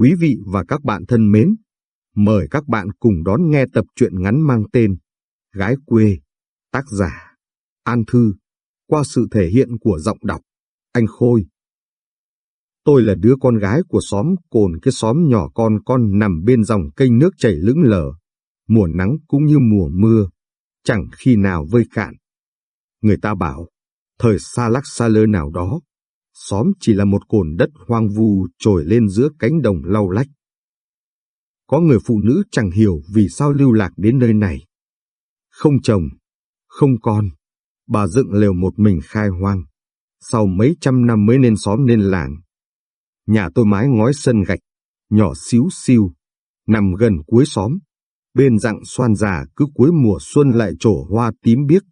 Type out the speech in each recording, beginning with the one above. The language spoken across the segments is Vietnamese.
Quý vị và các bạn thân mến, mời các bạn cùng đón nghe tập truyện ngắn mang tên Gái quê, tác giả An Thư, qua sự thể hiện của giọng đọc Anh Khôi. Tôi là đứa con gái của xóm cồn cái xóm nhỏ con con nằm bên dòng kênh nước chảy lững lờ, mùa nắng cũng như mùa mưa, chẳng khi nào vơi cạn. Người ta bảo, thời xa lắc xa lơ nào đó, xóm chỉ là một cồn đất hoang vu trồi lên giữa cánh đồng lau lách. Có người phụ nữ chẳng hiểu vì sao lưu lạc đến nơi này. Không chồng, không con, bà dựng lều một mình khai hoang. Sau mấy trăm năm mới nên xóm nên làng. Nhà tôi mái ngói sân gạch, nhỏ xíu xiu, nằm gần cuối xóm. Bên dặng xoan già cứ cuối mùa xuân lại trổ hoa tím biếc.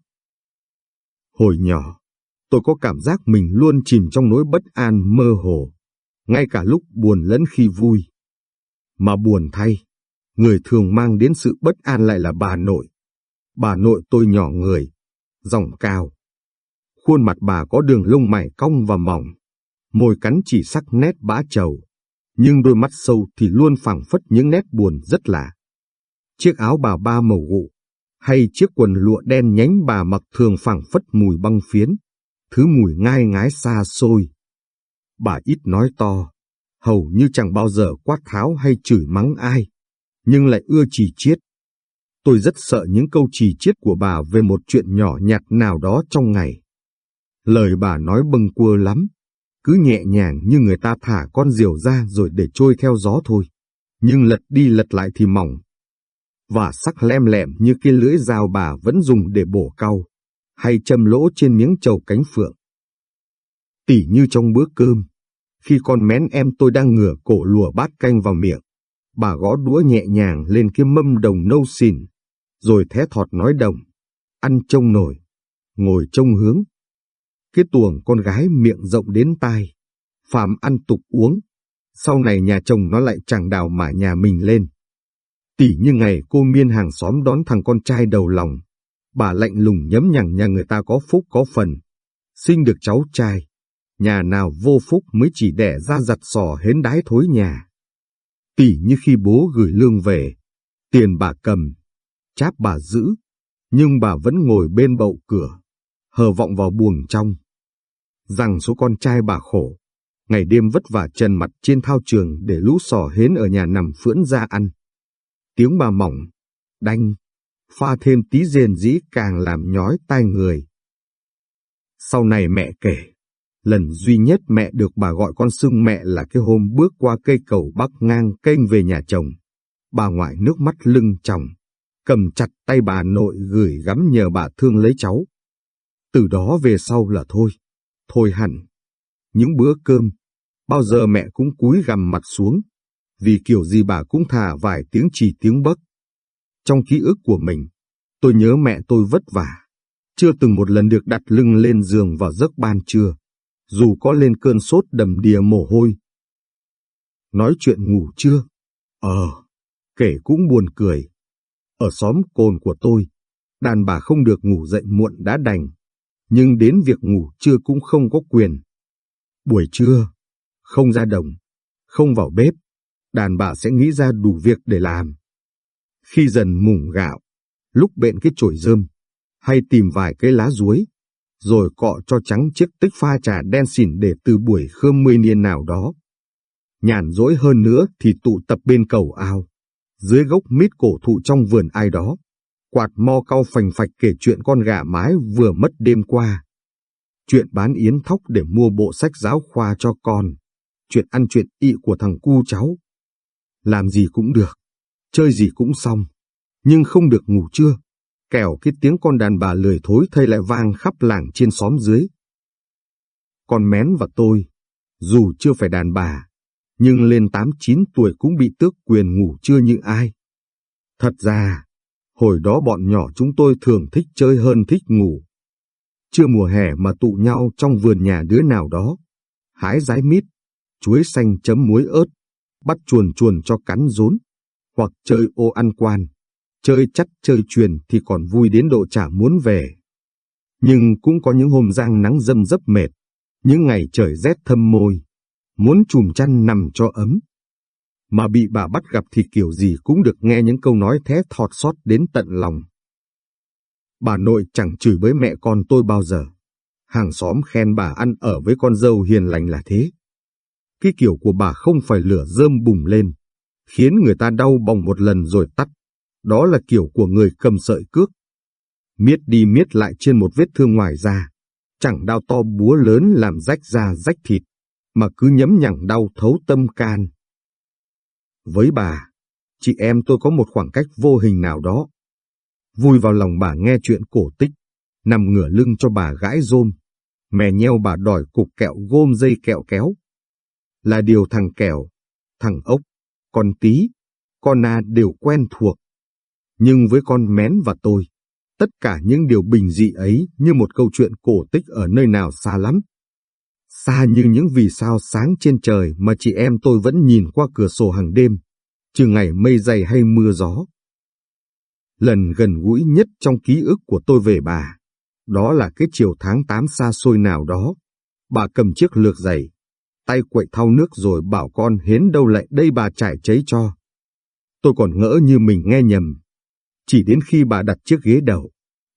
Hồi nhỏ, tôi có cảm giác mình luôn chìm trong nỗi bất an mơ hồ, ngay cả lúc buồn lẫn khi vui. Mà buồn thay, người thường mang đến sự bất an lại là bà nội. Bà nội tôi nhỏ người, giọng cao. Khuôn mặt bà có đường lông mày cong và mỏng, môi cắn chỉ sắc nét bã trầu, nhưng đôi mắt sâu thì luôn phảng phất những nét buồn rất lạ. Chiếc áo bà ba màu gụ, hay chiếc quần lụa đen nhánh bà mặc thường phảng phất mùi băng phiến, thứ mùi ngai ngái xa xôi. Bà ít nói to, hầu như chẳng bao giờ quát tháo hay chửi mắng ai, nhưng lại ưa chỉ chiết. Tôi rất sợ những câu chỉ chiết của bà về một chuyện nhỏ nhặt nào đó trong ngày. Lời bà nói bâng quơ lắm, cứ nhẹ nhàng như người ta thả con diều ra rồi để trôi theo gió thôi. Nhưng lật đi lật lại thì mỏng. Và sắc lem lẹm như cái lưỡi dao bà vẫn dùng để bổ cau hay châm lỗ trên miếng trầu cánh phượng. Tỉ như trong bữa cơm, khi con mén em tôi đang ngửa cổ lùa bát canh vào miệng, bà gõ đũa nhẹ nhàng lên cái mâm đồng nâu xìn, rồi thé thọt nói đồng, ăn trông nổi, ngồi trông hướng. Cái tuồng con gái miệng rộng đến tai, phàm ăn tục uống, sau này nhà chồng nó lại chẳng đào mà nhà mình lên. Tỉ như ngày cô miên hàng xóm đón thằng con trai đầu lòng, bà lạnh lùng nhấm nhằng nhà người ta có phúc có phần, sinh được cháu trai, nhà nào vô phúc mới chỉ đẻ ra giặt sò hến đái thối nhà. Tỉ như khi bố gửi lương về, tiền bà cầm, cháp bà giữ, nhưng bà vẫn ngồi bên bậu cửa, hờ vọng vào buồng trong. Rằng số con trai bà khổ, ngày đêm vất vả trần mặt trên thao trường để lũ sò hến ở nhà nằm phưỡn ra ăn. Tiếng bà mỏng, đanh, pha thêm tí rền dĩ càng làm nhói tai người. Sau này mẹ kể, lần duy nhất mẹ được bà gọi con xưng mẹ là cái hôm bước qua cây cầu bắc ngang kênh về nhà chồng. Bà ngoại nước mắt lưng chồng, cầm chặt tay bà nội gửi gắm nhờ bà thương lấy cháu. Từ đó về sau là thôi, thôi hẳn. Những bữa cơm, bao giờ mẹ cũng cúi gằm mặt xuống, vì kiểu gì bà cũng thả vài tiếng chỉ tiếng bấc. Trong ký ức của mình, tôi nhớ mẹ tôi vất vả, chưa từng một lần được đặt lưng lên giường vào giấc ban trưa, dù có lên cơn sốt đầm đìa mồ hôi. Nói chuyện ngủ chưa? Ờ, kể cũng buồn cười. Ở xóm cồn của tôi, đàn bà không được ngủ dậy muộn đã đành, nhưng đến việc ngủ trưa cũng không có quyền. Buổi trưa, không ra đồng, không vào bếp, đàn bà sẽ nghĩ ra đủ việc để làm. Khi dần mùng gạo, lúc bện cái chổi rơm, hay tìm vài cái lá ruối, rồi cọ cho trắng chiếc tích pha trà đen xỉn để từ buổi khơm mươi niên nào đó. Nhàn rỗi hơn nữa thì tụ tập bên cầu ao, dưới gốc mít cổ thụ trong vườn ai đó. Quạt mo cau phành phạch kể chuyện con gà mái vừa mất đêm qua. Chuyện bán yến thóc để mua bộ sách giáo khoa cho con. Chuyện ăn chuyện ị của thằng cu cháu. Làm gì cũng được chơi gì cũng xong, nhưng không được ngủ trưa, kẻo cái tiếng con đàn bà lười thối thay lại vang khắp làng trên xóm dưới. Con mén và tôi, dù chưa phải đàn bà, nhưng lên 8-9 tuổi cũng bị tước quyền ngủ trưa như ai. Thật ra, hồi đó bọn nhỏ chúng tôi thường thích chơi hơn thích ngủ. Chưa mùa hè mà tụ nhau trong vườn nhà đứa nào đó, hái rái mít, chuối xanh chấm muối ớt, bắt chuồn chuồn cho cắn rốn, hoặc chơi ô ăn quan, chơi chắc chơi truyền thì còn vui đến độ chả muốn về. Nhưng cũng có những hôm giang nắng dâm dấp mệt, những ngày trời rét thâm môi, muốn chùm chăn nằm cho ấm. mà bị bà bắt gặp thì kiểu gì cũng được nghe những câu nói thé thọt xót đến tận lòng. Bà nội chẳng chửi với mẹ con tôi bao giờ. Hàng xóm khen bà ăn ở với con dâu hiền lành là thế. Cái kiểu của bà không phải lửa rơm bùng lên, khiến người ta đau bỏng một lần rồi tắt. Đó là kiểu của người cầm sợi cước. Miết đi miết lại trên một vết thương ngoài da, chẳng đau to búa lớn làm rách da rách thịt, mà cứ nhấm nhẳng đau thấu tâm can. Với bà, chị em tôi có một khoảng cách vô hình nào đó. Vui vào lòng bà nghe chuyện cổ tích, nằm ngửa lưng cho bà gãi rôm, mè nheo bà đòi cục kẹo gôm dây kẹo kéo. Là điều thằng kẹo, thằng ốc, con tí, con na đều quen thuộc. Nhưng với con mén và tôi, tất cả những điều bình dị ấy như một câu chuyện cổ tích ở nơi nào xa lắm. Xa như những vì sao sáng trên trời mà chị em tôi vẫn nhìn qua cửa sổ hàng đêm, trừ ngày mây dày hay mưa gió. Lần gần gũi nhất trong ký ức của tôi về bà, đó là cái chiều tháng 8 xa xôi nào đó. Bà cầm chiếc lược giày, tay quậy thau nước rồi bảo con hến đâu lại đây bà trải cháy cho. Tôi còn ngỡ như mình nghe nhầm. Chỉ đến khi bà đặt chiếc ghế đầu,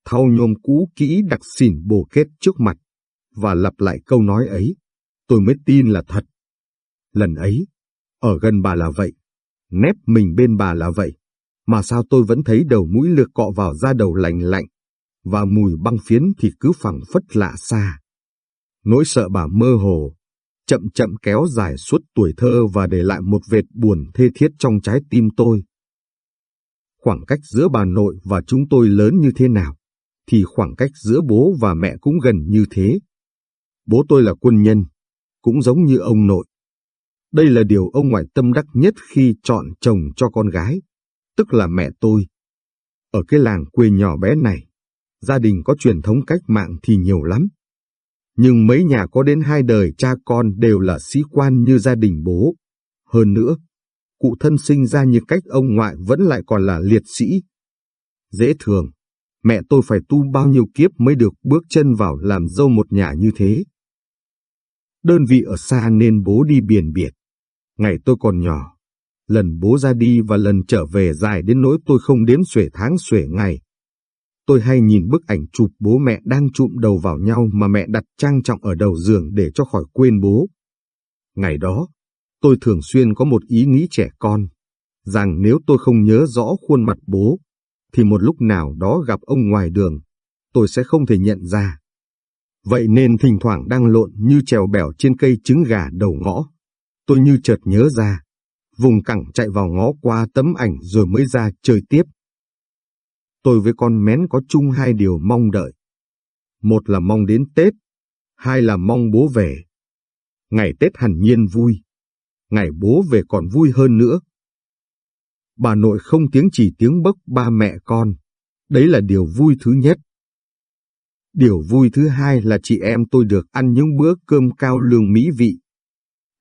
thau nhôm cũ kỹ đặc xỉn bồ kết trước mặt, và lặp lại câu nói ấy, tôi mới tin là thật. Lần ấy, ở gần bà là vậy, nép mình bên bà là vậy, mà sao tôi vẫn thấy đầu mũi lược cọ vào da đầu lạnh lạnh, và mùi băng phiến thì cứ phẳng phất lạ xa. Nỗi sợ bà mơ hồ, chậm chậm kéo dài suốt tuổi thơ và để lại một vệt buồn thê thiết trong trái tim tôi. Khoảng cách giữa bà nội và chúng tôi lớn như thế nào, thì khoảng cách giữa bố và mẹ cũng gần như thế. Bố tôi là quân nhân, cũng giống như ông nội. Đây là điều ông ngoại tâm đắc nhất khi chọn chồng cho con gái, tức là mẹ tôi. Ở cái làng quê nhỏ bé này, gia đình có truyền thống cách mạng thì nhiều lắm. Nhưng mấy nhà có đến hai đời cha con đều là sĩ quan như gia đình bố. Hơn nữa, cụ thân sinh ra như cách ông ngoại vẫn lại còn là liệt sĩ. Dễ thường, mẹ tôi phải tu bao nhiêu kiếp mới được bước chân vào làm dâu một nhà như thế. Đơn vị ở xa nên bố đi biển biệt. Ngày tôi còn nhỏ, lần bố ra đi và lần trở về dài đến nỗi tôi không đếm xuể tháng xuể ngày. Tôi hay nhìn bức ảnh chụp bố mẹ đang chụm đầu vào nhau mà mẹ đặt trang trọng ở đầu giường để cho khỏi quên bố. Ngày đó, tôi thường xuyên có một ý nghĩ trẻ con, rằng nếu tôi không nhớ rõ khuôn mặt bố, thì một lúc nào đó gặp ông ngoài đường, tôi sẽ không thể nhận ra. Vậy nên thỉnh thoảng đang lộn như trèo bẻo trên cây trứng gà đầu ngõ. Tôi như chợt nhớ ra, vùng cẳng chạy vào ngõ qua tấm ảnh rồi mới ra chơi tiếp. Tôi với con mén có chung hai điều mong đợi. Một là mong đến Tết, hai là mong bố về. Ngày Tết hẳn nhiên vui, ngày bố về còn vui hơn nữa. Bà nội không tiếng chỉ tiếng bấc ba mẹ con, đấy là điều vui thứ nhất. Điều vui thứ hai là chị em tôi được ăn những bữa cơm cao lương mỹ vị.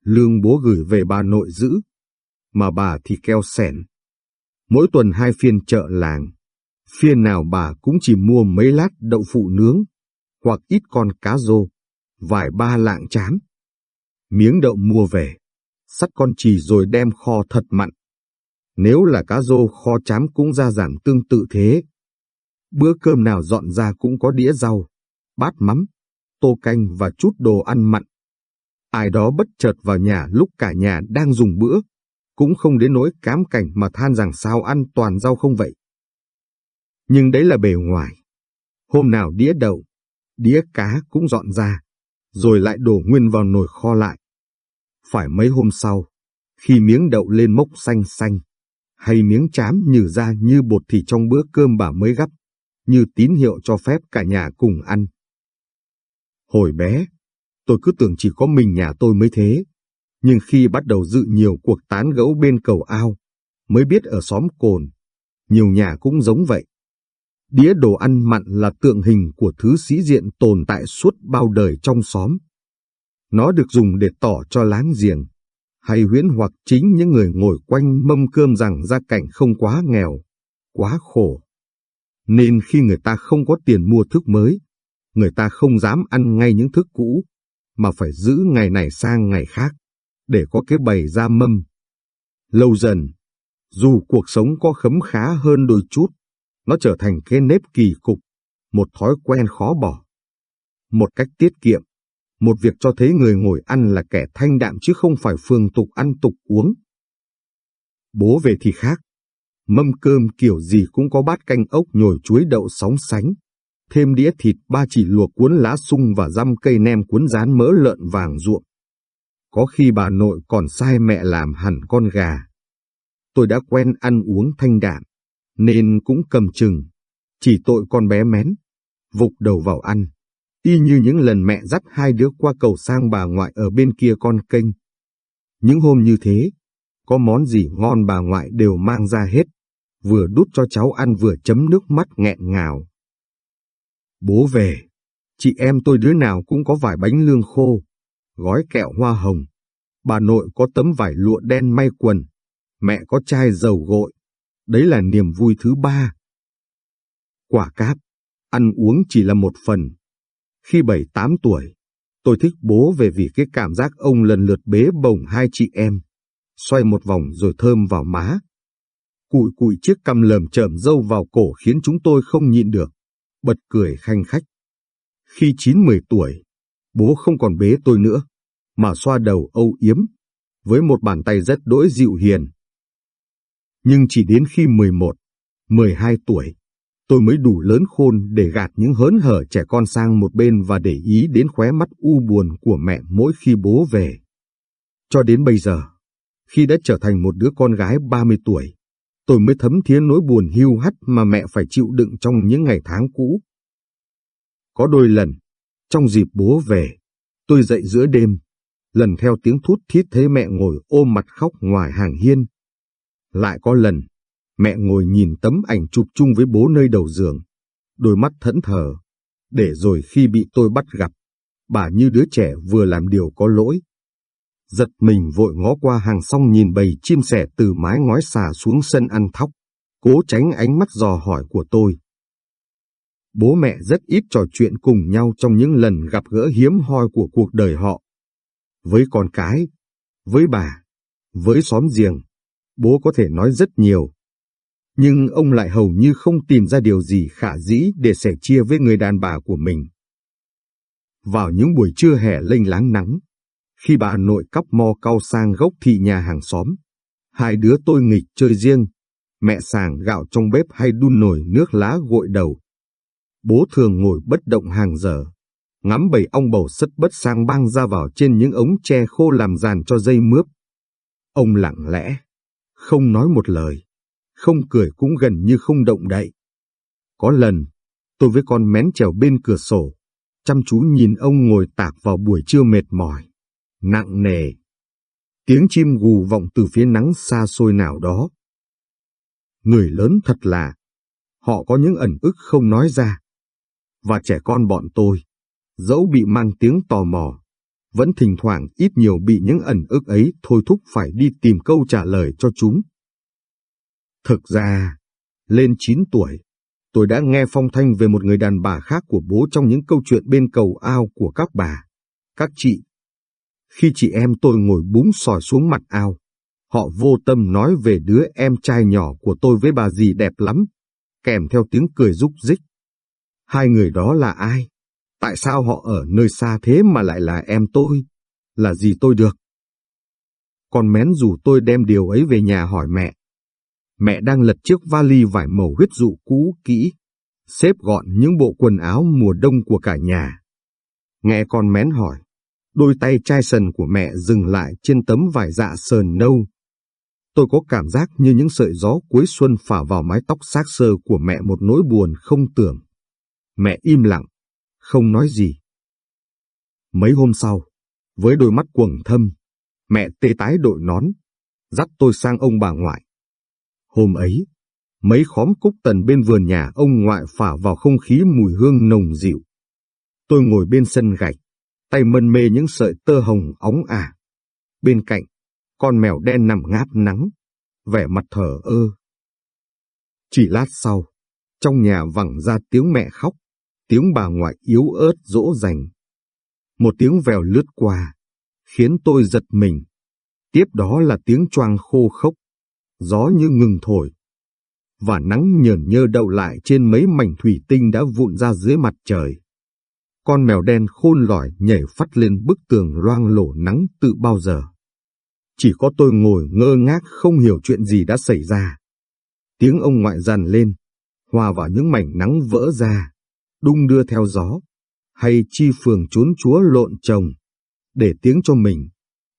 Lương bố gửi về bà nội giữ, mà bà thì keo sẻn. Mỗi tuần hai phiên chợ làng, phiên nào bà cũng chỉ mua mấy lát đậu phụ nướng, hoặc ít con cá rô, vài ba lạng chám. Miếng đậu mua về, sắt con chì rồi đem kho thật mặn. Nếu là cá rô kho chám cũng ra giảm tương tự thế. Bữa cơm nào dọn ra cũng có đĩa rau, bát mắm, tô canh và chút đồ ăn mặn. Ai đó bất chợt vào nhà lúc cả nhà đang dùng bữa, cũng không đến nỗi cám cảnh mà than rằng sao ăn toàn rau không vậy. Nhưng đấy là bề ngoài. Hôm nào đĩa đậu, đĩa cá cũng dọn ra, rồi lại đổ nguyên vào nồi kho lại. Phải mấy hôm sau, khi miếng đậu lên mốc xanh xanh, hay miếng chám nhừ ra như bột thì trong bữa cơm bà mới gắp, như tín hiệu cho phép cả nhà cùng ăn. Hồi bé, tôi cứ tưởng chỉ có mình nhà tôi mới thế, nhưng khi bắt đầu dự nhiều cuộc tán gẫu bên cầu ao, mới biết ở xóm cồn, nhiều nhà cũng giống vậy. Đĩa đồ ăn mặn là tượng hình của thứ sĩ diện tồn tại suốt bao đời trong xóm. Nó được dùng để tỏ cho láng giềng, hay huyễn hoặc chính những người ngồi quanh mâm cơm rằng gia cảnh không quá nghèo, quá khổ. Nên khi người ta không có tiền mua thức mới, người ta không dám ăn ngay những thức cũ, mà phải giữ ngày này sang ngày khác, để có cái bày ra mâm. Lâu dần, dù cuộc sống có khấm khá hơn đôi chút, nó trở thành cái nếp kỳ cục, một thói quen khó bỏ. Một cách tiết kiệm, một việc cho thấy người ngồi ăn là kẻ thanh đạm chứ không phải phương tục ăn tục uống. Bố về thì khác, mâm cơm kiểu gì cũng có bát canh ốc nhồi chuối đậu sóng sánh, thêm đĩa thịt ba chỉ luộc cuốn lá sung và răm cây nem cuốn rán mỡ lợn vàng ruộng. Có khi bà nội còn sai mẹ làm hẳn con gà. Tôi đã quen ăn uống thanh đạm, nên cũng cầm chừng, chỉ tội con bé mén, vục đầu vào ăn, y như những lần mẹ dắt hai đứa qua cầu sang bà ngoại ở bên kia con kênh. Những hôm như thế, có món gì ngon bà ngoại đều mang ra hết, vừa đút cho cháu ăn vừa chấm nước mắt nghẹn ngào. Bố về, chị em tôi đứa nào cũng có vài bánh lương khô, gói kẹo hoa hồng. Bà nội có tấm vải lụa đen may quần, mẹ có chai dầu gội. Đấy là niềm vui thứ ba. Quả cáp, ăn uống chỉ là một phần. Khi bảy tám tuổi, tôi thích bố về vì cái cảm giác ông lần lượt bế bồng hai chị em, xoay một vòng rồi thơm vào má. Cụi cụi chiếc cằm lờm chởm dâu vào cổ khiến chúng tôi không nhịn được, bật cười khanh khách. Khi chín mười tuổi, bố không còn bế tôi nữa, mà xoa đầu âu yếm, với một bàn tay rất đỗi dịu hiền. Nhưng chỉ đến khi 11, 12 tuổi, tôi mới đủ lớn khôn để gạt những hớn hở trẻ con sang một bên và để ý đến khóe mắt u buồn của mẹ mỗi khi bố về. Cho đến bây giờ, khi đã trở thành một đứa con gái 30 tuổi, tôi mới thấm thía nỗi buồn hiu hắt mà mẹ phải chịu đựng trong những ngày tháng cũ. Có đôi lần, trong dịp bố về, tôi dậy giữa đêm, lần theo tiếng thút thít thấy mẹ ngồi ôm mặt khóc ngoài hàng hiên. Lại có lần, mẹ ngồi nhìn tấm ảnh chụp chung với bố nơi đầu giường, đôi mắt thẫn thờ, để rồi khi bị tôi bắt gặp, bà như đứa trẻ vừa làm điều có lỗi. Giật mình vội ngó qua hàng xong nhìn bầy chim sẻ từ mái ngói xà xuống sân ăn thóc, cố tránh ánh mắt dò hỏi của tôi. Bố mẹ rất ít trò chuyện cùng nhau trong những lần gặp gỡ hiếm hoi của cuộc đời họ. Với con cái, với bà, với xóm giềng, bố có thể nói rất nhiều. Nhưng ông lại hầu như không tìm ra điều gì khả dĩ để sẻ chia với người đàn bà của mình. Vào những buổi trưa hè lênh láng nắng, khi bà nội cắp mo cau sang gốc thị nhà hàng xóm, hai đứa tôi nghịch chơi riêng, mẹ sàng gạo trong bếp hay đun nồi nước lá gội đầu. Bố thường ngồi bất động hàng giờ, ngắm bầy ong bầu sất bất sang băng ra vào trên những ống tre khô làm giàn cho dây mướp. Ông lặng lẽ, không nói một lời, không cười cũng gần như không động đậy. Có lần, tôi với con mén trèo bên cửa sổ, chăm chú nhìn ông ngồi tạc vào buổi trưa mệt mỏi, nặng nề. Tiếng chim gù vọng từ phía nắng xa xôi nào đó. Người lớn thật là, họ có những ẩn ức không nói ra. Và trẻ con bọn tôi, dẫu bị mang tiếng tò mò, vẫn thỉnh thoảng ít nhiều bị những ẩn ức ấy thôi thúc phải đi tìm câu trả lời cho chúng. Thực ra, lên 9 tuổi, tôi đã nghe phong thanh về một người đàn bà khác của bố trong những câu chuyện bên cầu ao của các bà, các chị. Khi chị em tôi ngồi búng sỏi xuống mặt ao, họ vô tâm nói về đứa em trai nhỏ của tôi với bà dì đẹp lắm, kèm theo tiếng cười rúc rích. Hai người đó là ai? Tại sao họ ở nơi xa thế mà lại là em tôi? Là gì tôi được? Còn mén dù tôi đem điều ấy về nhà hỏi mẹ. Mẹ đang lật chiếc vali vải màu huyết dụ cũ kỹ, xếp gọn những bộ quần áo mùa đông của cả nhà. Nghe con mén hỏi, đôi tay chai sần của mẹ dừng lại trên tấm vải dạ sờn nâu. Tôi có cảm giác như những sợi gió cuối xuân phả vào mái tóc xác sơ của mẹ một nỗi buồn không tưởng. Mẹ im lặng, không nói gì. Mấy hôm sau, với đôi mắt quầng thâm, mẹ tê tái đội nón, dắt tôi sang ông bà ngoại. Hôm ấy, mấy khóm cúc tần bên vườn nhà ông ngoại phả vào không khí mùi hương nồng dịu. Tôi ngồi bên sân gạch, tay mân mê những sợi tơ hồng óng ả. Bên cạnh, con mèo đen nằm ngáp nắng, vẻ mặt thở ơ. Chỉ lát sau, trong nhà vẳng ra tiếng mẹ khóc tiếng bà ngoại yếu ớt dỗ dành. Một tiếng vèo lướt qua, khiến tôi giật mình. Tiếp đó là tiếng choang khô khốc, gió như ngừng thổi. Và nắng nhờn nhơ đậu lại trên mấy mảnh thủy tinh đã vụn ra dưới mặt trời. Con mèo đen khôn lỏi nhảy phát lên bức tường loang lổ nắng tự bao giờ. Chỉ có tôi ngồi ngơ ngác không hiểu chuyện gì đã xảy ra. Tiếng ông ngoại dằn lên, hòa vào những mảnh nắng vỡ ra, đung đưa theo gió, hay chi phường trốn chúa lộn chồng, để tiếng cho mình,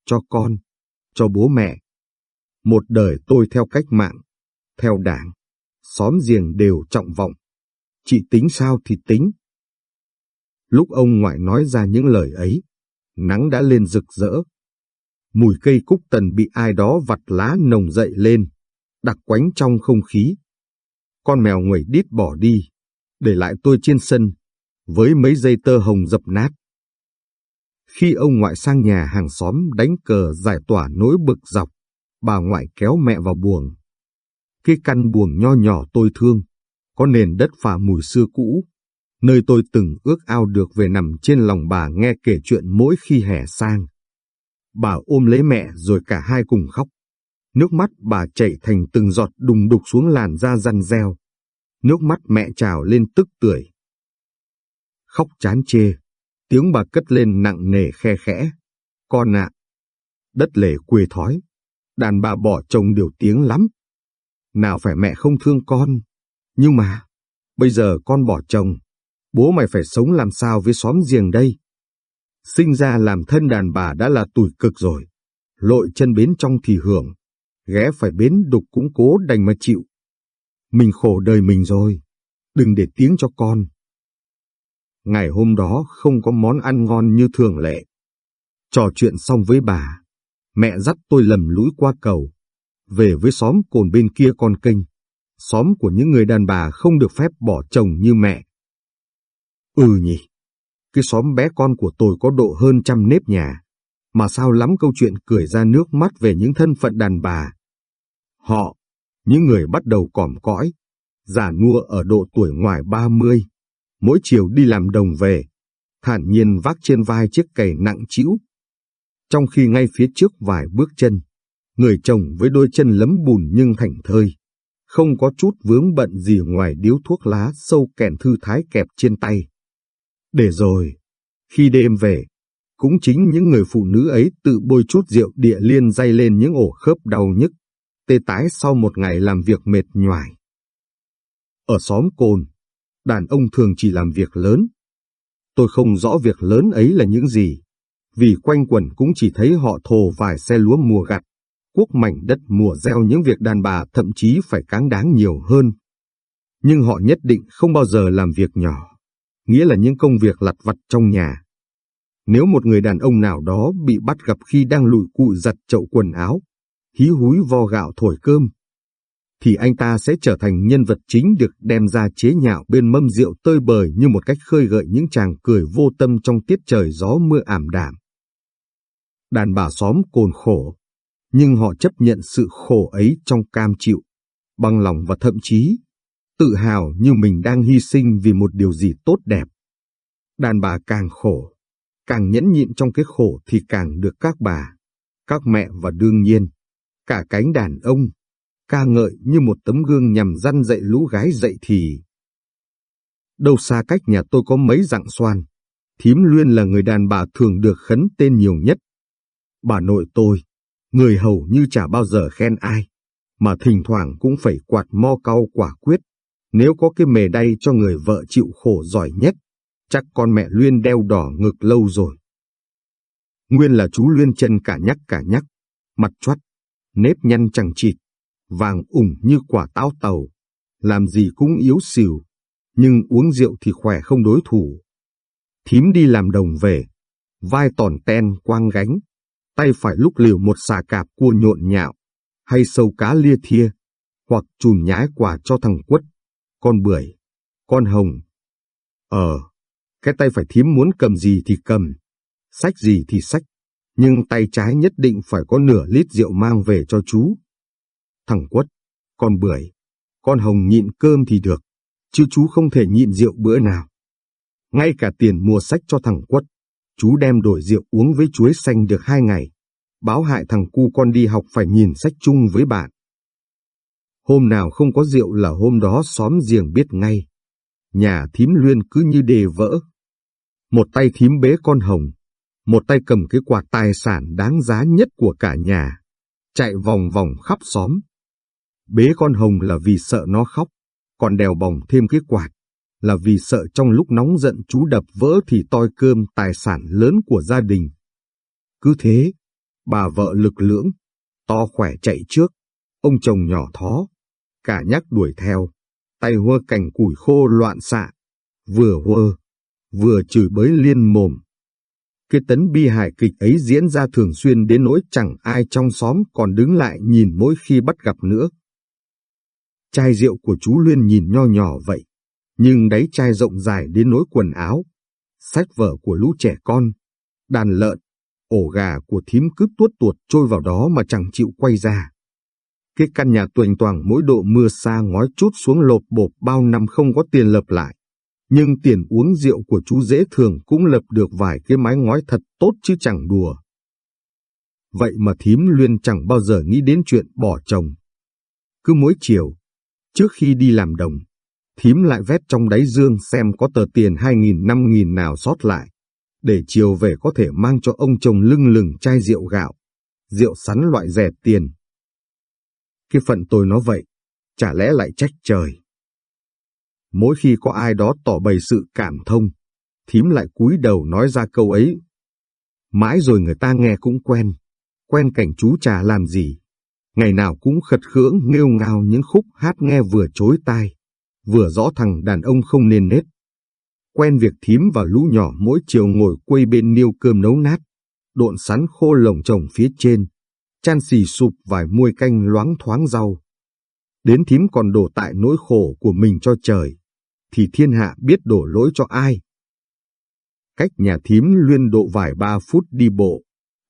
cho con, cho bố mẹ. Một đời tôi theo cách mạng, theo đảng, xóm giềng đều trọng vọng. Chị tính sao thì tính. Lúc ông ngoại nói ra những lời ấy, nắng đã lên rực rỡ. Mùi cây cúc tần bị ai đó vặt lá nồng dậy lên, đặc quánh trong không khí. Con mèo nguẩy đít bỏ đi, để lại tôi trên sân, với mấy dây tơ hồng dập nát. Khi ông ngoại sang nhà hàng xóm đánh cờ giải tỏa nỗi bực dọc, bà ngoại kéo mẹ vào buồng. Cái căn buồng nho nhỏ tôi thương, có nền đất phả mùi xưa cũ, nơi tôi từng ước ao được về nằm trên lòng bà nghe kể chuyện mỗi khi hè sang. Bà ôm lấy mẹ rồi cả hai cùng khóc. Nước mắt bà chảy thành từng giọt đùng đục xuống làn da răng reo. Nước mắt mẹ trào lên tức tưởi. Khóc chán chê, tiếng bà cất lên nặng nề khe khẽ. Con ạ! Đất lề quê thói, đàn bà bỏ chồng điều tiếng lắm. Nào phải mẹ không thương con, nhưng mà, bây giờ con bỏ chồng, bố mày phải sống làm sao với xóm giềng đây? Sinh ra làm thân đàn bà đã là tủi cực rồi, lội chân bến trong thì hưởng, ghé phải bến đục cũng cố đành mà chịu. Mình khổ đời mình rồi, đừng để tiếng cho con. Ngày hôm đó không có món ăn ngon như thường lệ. Trò chuyện xong với bà, mẹ dắt tôi lầm lũi qua cầu, về với xóm cồn bên kia con kênh, xóm của những người đàn bà không được phép bỏ chồng như mẹ. Ừ nhỉ, cái xóm bé con của tôi có độ hơn trăm nếp nhà, mà sao lắm câu chuyện cười ra nước mắt về những thân phận đàn bà. Họ, những người bắt đầu còm cõi, già nua ở độ tuổi ngoài ba mươi, mỗi chiều đi làm đồng về, thản nhiên vác trên vai chiếc cày nặng trĩu. Trong khi ngay phía trước vài bước chân, người chồng với đôi chân lấm bùn nhưng thảnh thơi, không có chút vướng bận gì ngoài điếu thuốc lá sâu kèn thư thái kẹp trên tay. Để rồi, khi đêm về, cũng chính những người phụ nữ ấy tự bôi chút rượu địa liên dây lên những ổ khớp đau nhức, tê tái sau một ngày làm việc mệt nhoài. Ở xóm cồn, đàn ông thường chỉ làm việc lớn. Tôi không rõ việc lớn ấy là những gì, vì quanh quẩn cũng chỉ thấy họ thồ vài xe lúa mùa gặt, cuốc mảnh đất mùa gieo những việc đàn bà thậm chí phải cáng đáng nhiều hơn. Nhưng họ nhất định không bao giờ làm việc nhỏ nghĩa là những công việc lặt vặt trong nhà. Nếu một người đàn ông nào đó bị bắt gặp khi đang lụi cụ giặt chậu quần áo, hí húi vo gạo thổi cơm, thì anh ta sẽ trở thành nhân vật chính được đem ra chế nhạo bên mâm rượu tơi bời như một cách khơi gợi những chàng cười vô tâm trong tiết trời gió mưa ảm đạm. Đàn bà xóm cồn khổ, nhưng họ chấp nhận sự khổ ấy trong cam chịu, bằng lòng và thậm chí tự hào như mình đang hy sinh vì một điều gì tốt đẹp. Đàn bà càng khổ, càng nhẫn nhịn trong cái khổ thì càng được các bà, các mẹ và đương nhiên, cả cánh đàn ông, ca ngợi như một tấm gương nhằm răn dạy lũ gái dậy thì. Đâu xa cách nhà tôi có mấy dạng xoan, thím Luyên là người đàn bà thường được khấn tên nhiều nhất. Bà nội tôi, người hầu như chả bao giờ khen ai, mà thỉnh thoảng cũng phải quạt mo cau quả quyết nếu có cái mề đay cho người vợ chịu khổ giỏi nhất, chắc con mẹ Luyên đeo đỏ ngực lâu rồi. Nguyên là chú Luyên chân cả nhắc cả nhắc, mặt choắt, nếp nhăn chẳng chịt, vàng ủng như quả táo tàu, làm gì cũng yếu xìu, nhưng uống rượu thì khỏe không đối thủ. Thím đi làm đồng về, vai tòn ten quang gánh, tay phải lúc liều một xà cạp cua nhộn nhạo, hay sâu cá lia thia, hoặc chùm nhái quả cho thằng quất con bưởi, con hồng. Ờ, cái tay phải thím muốn cầm gì thì cầm, sách gì thì sách, nhưng tay trái nhất định phải có nửa lít rượu mang về cho chú. Thằng quất, con bưởi, con hồng nhịn cơm thì được, chứ chú không thể nhịn rượu bữa nào. Ngay cả tiền mua sách cho thằng quất, chú đem đổi rượu uống với chuối xanh được hai ngày. Báo hại thằng cu con đi học phải nhìn sách chung với bạn. Hôm nào không có rượu là hôm đó xóm giềng biết ngay. Nhà thím luyên cứ như đề vỡ. Một tay thím bế con hồng, một tay cầm cái quạt tài sản đáng giá nhất của cả nhà, chạy vòng vòng khắp xóm. Bế con hồng là vì sợ nó khóc, còn đèo bồng thêm cái quạt, là vì sợ trong lúc nóng giận chú đập vỡ thì toi cơm tài sản lớn của gia đình. Cứ thế, bà vợ lực lưỡng, to khỏe chạy trước, ông chồng nhỏ thó, cả nhắc đuổi theo, tay hua cành củi khô loạn xạ, vừa hua, vừa chửi bới liên mồm. Cái tấn bi hài kịch ấy diễn ra thường xuyên đến nỗi chẳng ai trong xóm còn đứng lại nhìn mỗi khi bắt gặp nữa. Chai rượu của chú Luyên nhìn nho nhỏ vậy, nhưng đáy chai rộng dài đến nỗi quần áo, sách vở của lũ trẻ con, đàn lợn, ổ gà của thím cướp tuốt tuột trôi vào đó mà chẳng chịu quay ra. Cái căn nhà tuềnh toàng mỗi độ mưa xa ngói chút xuống lột bộp bao năm không có tiền lập lại. Nhưng tiền uống rượu của chú dễ thường cũng lập được vài cái mái ngói thật tốt chứ chẳng đùa. Vậy mà thím Luyên chẳng bao giờ nghĩ đến chuyện bỏ chồng. Cứ mỗi chiều, trước khi đi làm đồng, thím lại vét trong đáy dương xem có tờ tiền hai nghìn năm nghìn nào sót lại, để chiều về có thể mang cho ông chồng lưng lừng chai rượu gạo, rượu sắn loại rẻ tiền. Cái phận tôi nó vậy, chả lẽ lại trách trời. Mỗi khi có ai đó tỏ bày sự cảm thông, thím lại cúi đầu nói ra câu ấy. Mãi rồi người ta nghe cũng quen, quen cảnh chú trà làm gì. Ngày nào cũng khật khưỡng nghêu ngao những khúc hát nghe vừa chối tai, vừa rõ thằng đàn ông không nên nết. Quen việc thím và lũ nhỏ mỗi chiều ngồi quây bên niêu cơm nấu nát, độn sắn khô lồng trồng phía trên, chan xì sụp vài muôi canh loáng thoáng rau. Đến thím còn đổ tại nỗi khổ của mình cho trời, thì thiên hạ biết đổ lỗi cho ai. Cách nhà thím luyên độ vài ba phút đi bộ,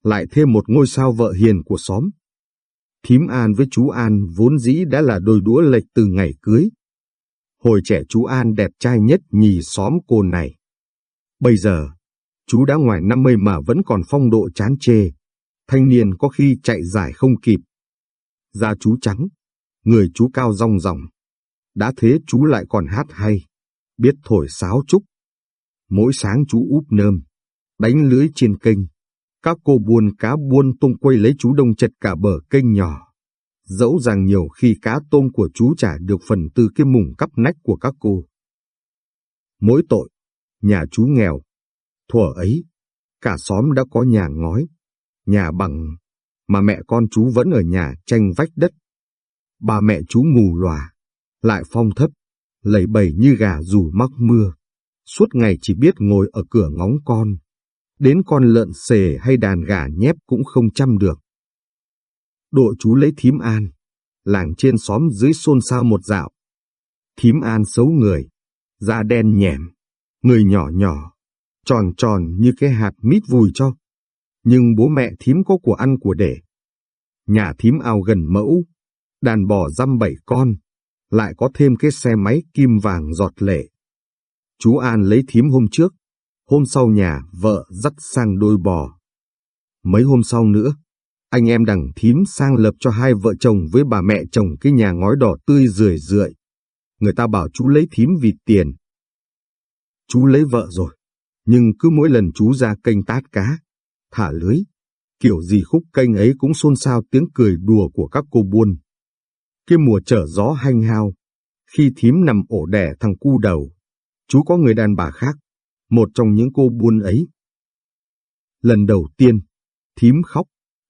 lại thêm một ngôi sao vợ hiền của xóm. Thím An với chú An vốn dĩ đã là đôi đũa lệch từ ngày cưới. Hồi trẻ chú An đẹp trai nhất nhì xóm cô này. Bây giờ, chú đã ngoài 50 mà vẫn còn phong độ chán chê. Thanh niên có khi chạy giải không kịp. Da chú trắng, người chú cao rong ròng. Đã thế chú lại còn hát hay, biết thổi sáo trúc. Mỗi sáng chú úp nơm, đánh lưới trên kênh. Các cô buôn cá buôn tung quay lấy chú đông chật cả bờ kênh nhỏ. Dẫu rằng nhiều khi cá tôm của chú trả được phần từ cái mùng cắp nách của các cô. Mỗi tội, nhà chú nghèo. Thuở ấy, cả xóm đã có nhà ngói, nhà bằng, mà mẹ con chú vẫn ở nhà tranh vách đất. Bà mẹ chú mù lòa, lại phong thấp, lầy bầy như gà dù mắc mưa, suốt ngày chỉ biết ngồi ở cửa ngóng con. Đến con lợn xề hay đàn gà nhép cũng không chăm được. Độ chú lấy thím an, làng trên xóm dưới xôn xao một dạo. Thím an xấu người, da đen nhẻm, người nhỏ nhỏ, tròn tròn như cái hạt mít vùi cho. Nhưng bố mẹ thím có của ăn của để. Nhà thím ao gần mẫu, đàn bò dăm bảy con, lại có thêm cái xe máy kim vàng giọt lệ. Chú An lấy thím hôm trước, hôm sau nhà vợ dắt sang đôi bò. Mấy hôm sau nữa, anh em đằng thím sang lập cho hai vợ chồng với bà mẹ chồng cái nhà ngói đỏ tươi rười rượi. Người ta bảo chú lấy thím vì tiền. Chú lấy vợ rồi, nhưng cứ mỗi lần chú ra kênh tát cá, thả lưới, kiểu gì khúc kênh ấy cũng xôn xao tiếng cười đùa của các cô buôn. Cái mùa trở gió hanh hao, khi thím nằm ổ đẻ thằng cu đầu, chú có người đàn bà khác, một trong những cô buôn ấy. Lần đầu tiên, thím khóc,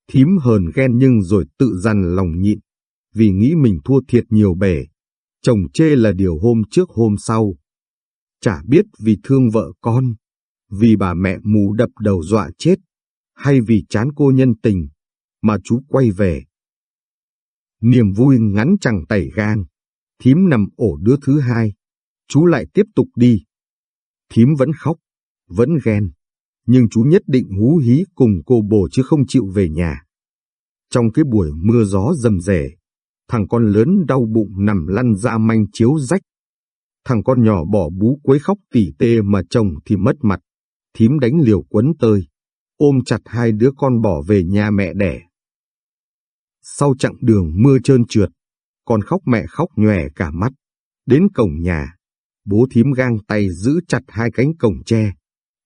thím hờn ghen nhưng rồi tự dằn lòng nhịn, vì nghĩ mình thua thiệt nhiều bể. Chồng chê là điều hôm trước hôm sau. Chả biết vì thương vợ con, vì bà mẹ mù đập đầu dọa chết, hay vì chán cô nhân tình, mà chú quay về. Niềm vui ngắn chẳng tẩy gan, thím nằm ổ đứa thứ hai, chú lại tiếp tục đi. Thím vẫn khóc, vẫn ghen, nhưng chú nhất định hú hí cùng cô bồ chứ không chịu về nhà. Trong cái buổi mưa gió rầm rề, thằng con lớn đau bụng nằm lăn ra manh chiếu rách. Thằng con nhỏ bỏ bú quấy khóc tỉ tê mà chồng thì mất mặt, thím đánh liều quấn tơi, ôm chặt hai đứa con bỏ về nhà mẹ đẻ. Sau chặng đường mưa trơn trượt, con khóc mẹ khóc nhòe cả mắt. Đến cổng nhà, bố thím gang tay giữ chặt hai cánh cổng tre,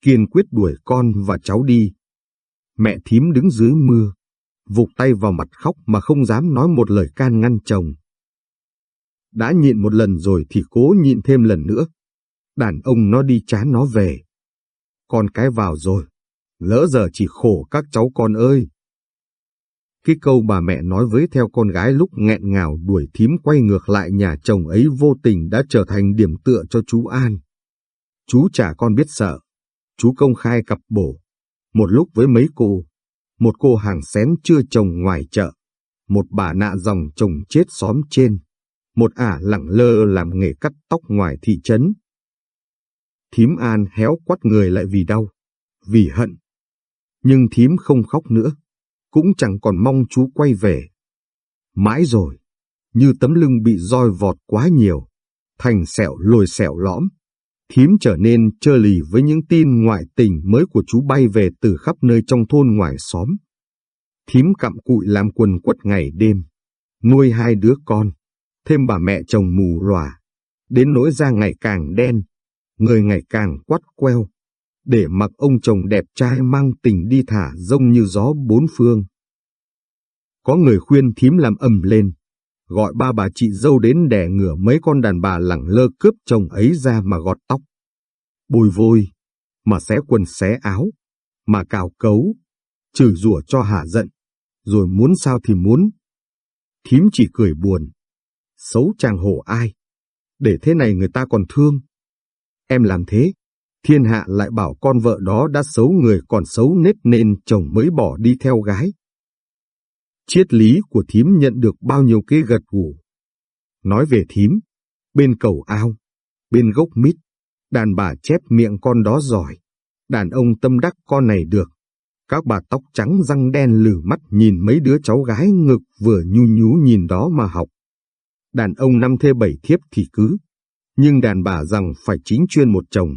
kiên quyết đuổi con và cháu đi. Mẹ thím đứng dưới mưa, vụt tay vào mặt khóc mà không dám nói một lời can ngăn chồng. Đã nhịn một lần rồi thì cố nhịn thêm lần nữa. Đàn ông nó đi chán nó về. Con cái vào rồi, lỡ giờ chỉ khổ các cháu con ơi. Cái câu bà mẹ nói với theo con gái lúc nghẹn ngào đuổi thím quay ngược lại nhà chồng ấy vô tình đã trở thành điểm tựa cho chú An. Chú chả con biết sợ. Chú công khai cặp bổ. Một lúc với mấy cô. Một cô hàng xén chưa chồng ngoài chợ. Một bà nạ dòng chồng chết xóm trên. Một ả lẳng lơ làm nghề cắt tóc ngoài thị trấn. Thím An héo quắt người lại vì đau, vì hận. Nhưng thím không khóc nữa cũng chẳng còn mong chú quay về. Mãi rồi, như tấm lưng bị roi vọt quá nhiều, thành sẹo lồi sẹo lõm, thím trở nên trơ lì với những tin ngoại tình mới của chú bay về từ khắp nơi trong thôn ngoài xóm. Thím cặm cụi làm quần quất ngày đêm, nuôi hai đứa con, thêm bà mẹ chồng mù lòa, đến nỗi da ngày càng đen, người ngày càng quắt queo, để mặc ông chồng đẹp trai mang tình đi thả rông như gió bốn phương. Có người khuyên thím làm ầm lên, gọi ba bà chị dâu đến đẻ ngửa mấy con đàn bà lẳng lơ cướp chồng ấy ra mà gọt tóc. Bồi vôi, mà xé quần xé áo, mà cào cấu, chửi rủa cho hả giận, rồi muốn sao thì muốn. Thím chỉ cười buồn, xấu chàng hổ ai, để thế này người ta còn thương. Em làm thế, thiên hạ lại bảo con vợ đó đã xấu người còn xấu nết nên chồng mới bỏ đi theo gái. Triết lý của thím nhận được bao nhiêu cái gật gù. Nói về thím, bên cầu ao, bên gốc mít, đàn bà chép miệng con đó giỏi, đàn ông tâm đắc con này được. Các bà tóc trắng răng đen lử mắt nhìn mấy đứa cháu gái ngực vừa nhu nhú nhìn đó mà học. Đàn ông năm thê bảy thiếp thì cứ, nhưng đàn bà rằng phải chính chuyên một chồng.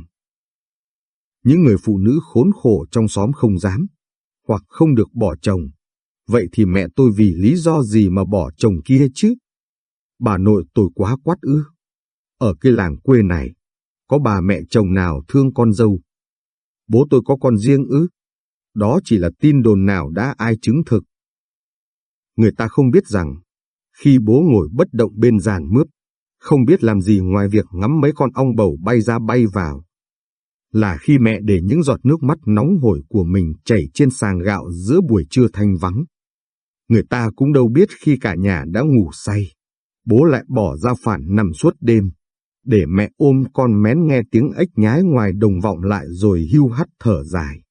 Những người phụ nữ khốn khổ trong xóm không dám, hoặc không được bỏ chồng. Vậy thì mẹ tôi vì lý do gì mà bỏ chồng kia chứ? Bà nội tôi quá quát ư. Ở cái làng quê này, có bà mẹ chồng nào thương con dâu? Bố tôi có con riêng ư? Đó chỉ là tin đồn nào đã ai chứng thực. Người ta không biết rằng, khi bố ngồi bất động bên giàn mướp, không biết làm gì ngoài việc ngắm mấy con ong bầu bay ra bay vào, là khi mẹ để những giọt nước mắt nóng hổi của mình chảy trên sàng gạo giữa buổi trưa thanh vắng. Người ta cũng đâu biết khi cả nhà đã ngủ say, bố lại bỏ ra phản nằm suốt đêm, để mẹ ôm con mén nghe tiếng ếch nhái ngoài đồng vọng lại rồi hưu hắt thở dài.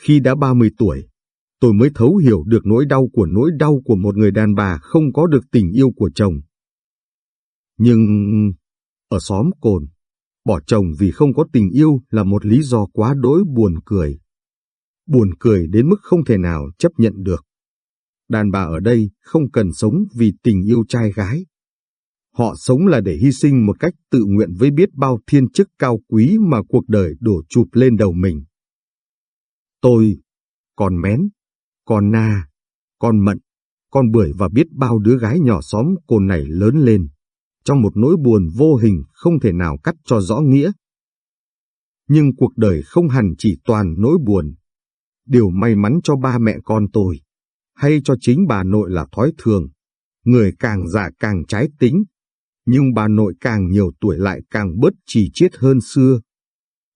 Khi đã 30 tuổi, tôi mới thấu hiểu được nỗi đau của nỗi đau của một người đàn bà không có được tình yêu của chồng. Nhưng ở xóm cồn, bỏ chồng vì không có tình yêu là một lý do quá đỗi buồn cười. Buồn cười đến mức không thể nào chấp nhận được. Đàn bà ở đây không cần sống vì tình yêu trai gái. Họ sống là để hy sinh một cách tự nguyện với biết bao thiên chức cao quý mà cuộc đời đổ chụp lên đầu mình. Tôi, con mén, con na, con mận, con bưởi và biết bao đứa gái nhỏ xóm cô này lớn lên trong một nỗi buồn vô hình không thể nào cắt cho rõ nghĩa. Nhưng cuộc đời không hẳn chỉ toàn nỗi buồn. Điều may mắn cho ba mẹ con tôi, hay cho chính bà nội là thói thường. Người càng già càng trái tính, nhưng bà nội càng nhiều tuổi lại càng bớt chỉ chiết hơn xưa.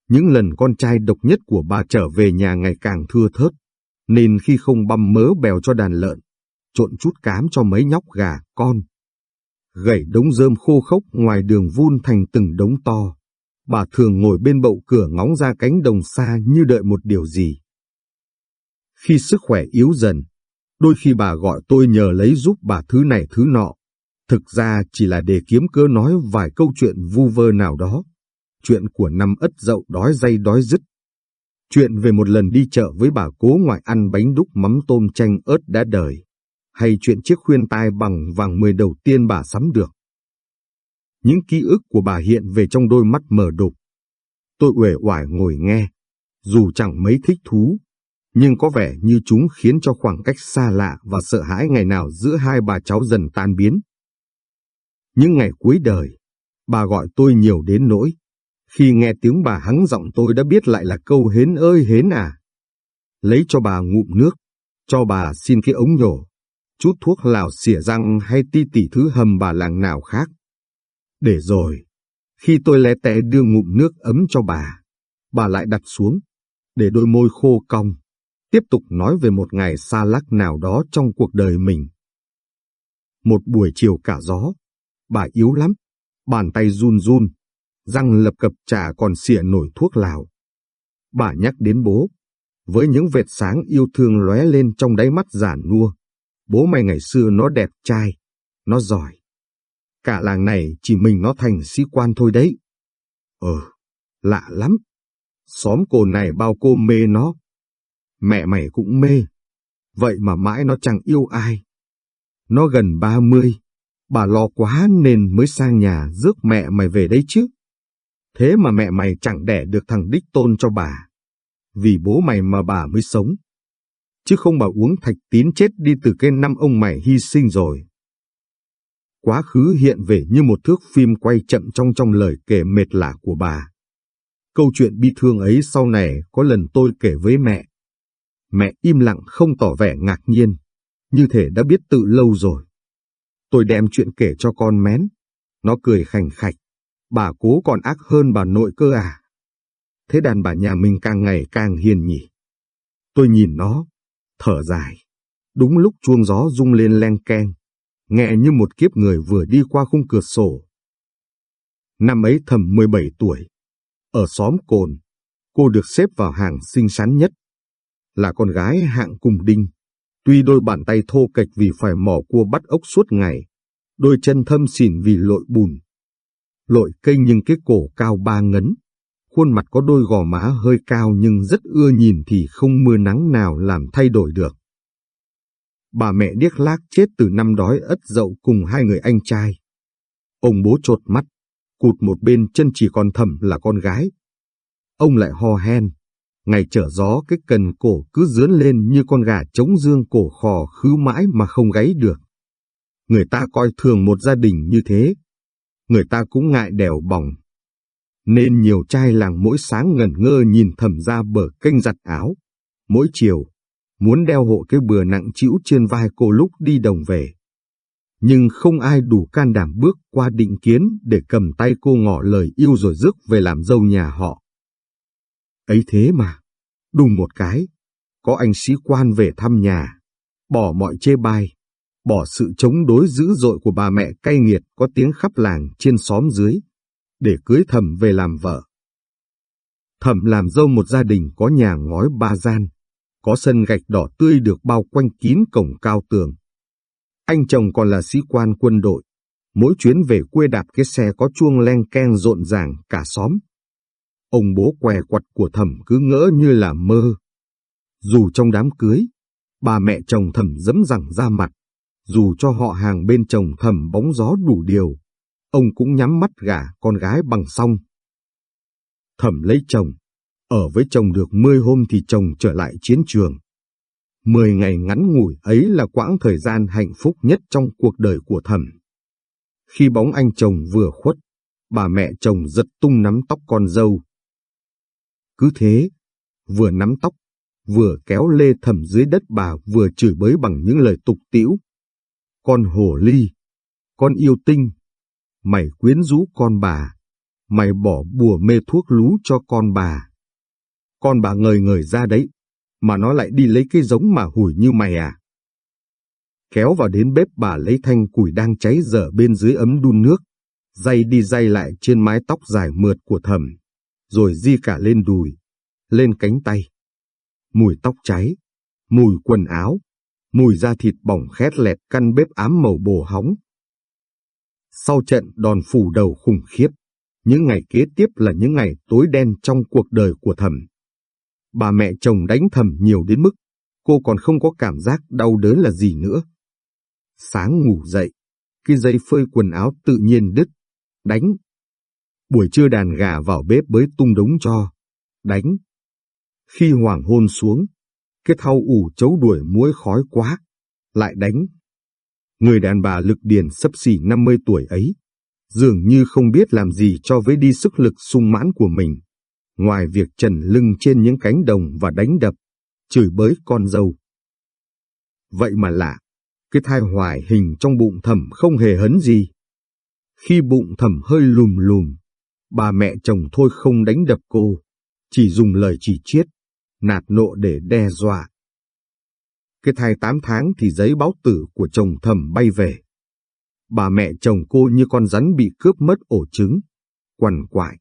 Những lần con trai độc nhất của bà trở về nhà ngày càng thưa thớt, nên khi không băm mớ bèo cho đàn lợn, trộn chút cám cho mấy nhóc gà con, gãy đống rơm khô khốc ngoài đường vun thành từng đống to. Bà thường ngồi bên bậu cửa ngóng ra cánh đồng xa như đợi một điều gì. Khi sức khỏe yếu dần, đôi khi bà gọi tôi nhờ lấy giúp bà thứ này thứ nọ. Thực ra chỉ là để kiếm cớ nói vài câu chuyện vu vơ nào đó. Chuyện của năm ất dậu đói dây đói dứt. Chuyện về một lần đi chợ với bà cố ngoại ăn bánh đúc mắm tôm chanh ớt đã đời hay chuyện chiếc khuyên tai bằng vàng mười đầu tiên bà sắm được. Những ký ức của bà hiện về trong đôi mắt mở đục. Tôi uể oải ngồi nghe, dù chẳng mấy thích thú, nhưng có vẻ như chúng khiến cho khoảng cách xa lạ và sợ hãi ngày nào giữa hai bà cháu dần tan biến. Những ngày cuối đời, bà gọi tôi nhiều đến nỗi. Khi nghe tiếng bà hắng giọng tôi đã biết lại là câu hến ơi hến à. Lấy cho bà ngụm nước, cho bà xin cái ống nhổ, chút thuốc lào xỉa răng hay ti tỉ thứ hầm bà làng nào khác. Để rồi, khi tôi lé tẻ đưa ngụm nước ấm cho bà, bà lại đặt xuống, để đôi môi khô cong, tiếp tục nói về một ngày xa lắc nào đó trong cuộc đời mình. Một buổi chiều cả gió, bà yếu lắm, bàn tay run run, răng lập cập chả còn xỉa nổi thuốc lào. Bà nhắc đến bố, với những vệt sáng yêu thương lóe lên trong đáy mắt giản nua. Bố mày ngày xưa nó đẹp trai, nó giỏi. Cả làng này chỉ mình nó thành sĩ quan thôi đấy. Ờ, lạ lắm. Xóm cồn này bao cô mê nó. Mẹ mày cũng mê. Vậy mà mãi nó chẳng yêu ai. Nó gần ba mươi. Bà lo quá nên mới sang nhà rước mẹ mày về đấy chứ. Thế mà mẹ mày chẳng đẻ được thằng đích tôn cho bà. Vì bố mày mà bà mới sống. Chứ không bà uống thạch tín chết đi từ cái năm ông mày hy sinh rồi. Quá khứ hiện về như một thước phim quay chậm trong trong lời kể mệt lạ của bà. Câu chuyện bi thương ấy sau này có lần tôi kể với mẹ. Mẹ im lặng không tỏ vẻ ngạc nhiên, như thể đã biết tự lâu rồi. Tôi đem chuyện kể cho con mén. Nó cười khành khạch. Bà cố còn ác hơn bà nội cơ à. Thế đàn bà nhà mình càng ngày càng hiền nhỉ. Tôi nhìn nó, thở dài. Đúng lúc chuông gió rung lên len keng, nghe như một kiếp người vừa đi qua khung cửa sổ. Năm ấy thầm 17 tuổi, ở xóm Cồn, cô được xếp vào hàng xinh xắn nhất. Là con gái hạng cùng đinh, tuy đôi bàn tay thô kệch vì phải mò cua bắt ốc suốt ngày, đôi chân thâm xỉn vì lội bùn. Lội cây nhưng cái cổ cao ba ngấn, khuôn mặt có đôi gò má hơi cao nhưng rất ưa nhìn thì không mưa nắng nào làm thay đổi được. Bà mẹ điếc lác chết từ năm đói ất dậu cùng hai người anh trai. Ông bố trột mắt, cụt một bên chân chỉ còn thầm là con gái. Ông lại ho hen, ngày trở gió cái cần cổ cứ dướn lên như con gà trống dương cổ khò khứ mãi mà không gáy được. Người ta coi thường một gia đình như thế, người ta cũng ngại đèo bỏng. Nên nhiều trai làng mỗi sáng ngẩn ngơ nhìn thầm ra bờ kênh giặt áo. Mỗi chiều, muốn đeo hộ cái bừa nặng chịu trên vai cô lúc đi đồng về. Nhưng không ai đủ can đảm bước qua định kiến để cầm tay cô ngỏ lời yêu rồi rước về làm dâu nhà họ. Ấy thế mà, đùng một cái, có anh sĩ quan về thăm nhà, bỏ mọi chê bai, bỏ sự chống đối dữ dội của bà mẹ cay nghiệt có tiếng khắp làng trên xóm dưới, để cưới thẩm về làm vợ. Thẩm làm dâu một gia đình có nhà ngói ba gian, có sân gạch đỏ tươi được bao quanh kín cổng cao tường. Anh chồng còn là sĩ quan quân đội, mỗi chuyến về quê đạp cái xe có chuông len keng rộn ràng cả xóm. Ông bố què quặt của thẩm cứ ngỡ như là mơ. Dù trong đám cưới, bà mẹ chồng thẩm dấm rằng ra mặt, dù cho họ hàng bên chồng thẩm bóng gió đủ điều, ông cũng nhắm mắt gả con gái bằng song Thẩm lấy chồng, ở với chồng được 10 hôm thì chồng trở lại chiến trường. Mười ngày ngắn ngủi ấy là quãng thời gian hạnh phúc nhất trong cuộc đời của thẩm. Khi bóng anh chồng vừa khuất, bà mẹ chồng giật tung nắm tóc con dâu. Cứ thế, vừa nắm tóc, vừa kéo lê thẩm dưới đất bà vừa chửi bới bằng những lời tục tiễu Con hồ ly, con yêu tinh, mày quyến rũ con bà, mày bỏ bùa mê thuốc lú cho con bà. Con bà ngời ngời ra đấy, mà nó lại đi lấy cái giống mà hủi như mày à. Kéo vào đến bếp bà lấy thanh củi đang cháy dở bên dưới ấm đun nước, dây đi dây lại trên mái tóc dài mượt của thầm, rồi di cả lên đùi, lên cánh tay. Mùi tóc cháy, mùi quần áo, mùi da thịt bỏng khét lẹt căn bếp ám màu bồ hóng. Sau trận đòn phủ đầu khủng khiếp, những ngày kế tiếp là những ngày tối đen trong cuộc đời của thầm. Bà mẹ chồng đánh thầm nhiều đến mức cô còn không có cảm giác đau đớn là gì nữa. Sáng ngủ dậy, cái dây phơi quần áo tự nhiên đứt, đánh. Buổi trưa đàn gà vào bếp bới tung đống cho, đánh. Khi hoàng hôn xuống, cái thau ủ chấu đuổi muối khói quá, lại đánh. Người đàn bà lực điền sấp xỉ 50 tuổi ấy, dường như không biết làm gì cho với đi sức lực sung mãn của mình, ngoài việc trần lưng trên những cánh đồng và đánh đập, chửi bới con dâu. Vậy mà lạ, cái thai hoài hình trong bụng thầm không hề hấn gì. Khi bụng thầm hơi lùm lùm, bà mẹ chồng thôi không đánh đập cô, chỉ dùng lời chỉ chiết, nạt nộ để đe dọa. Cái thai 8 tháng thì giấy báo tử của chồng thầm bay về. Bà mẹ chồng cô như con rắn bị cướp mất ổ trứng, quằn quại,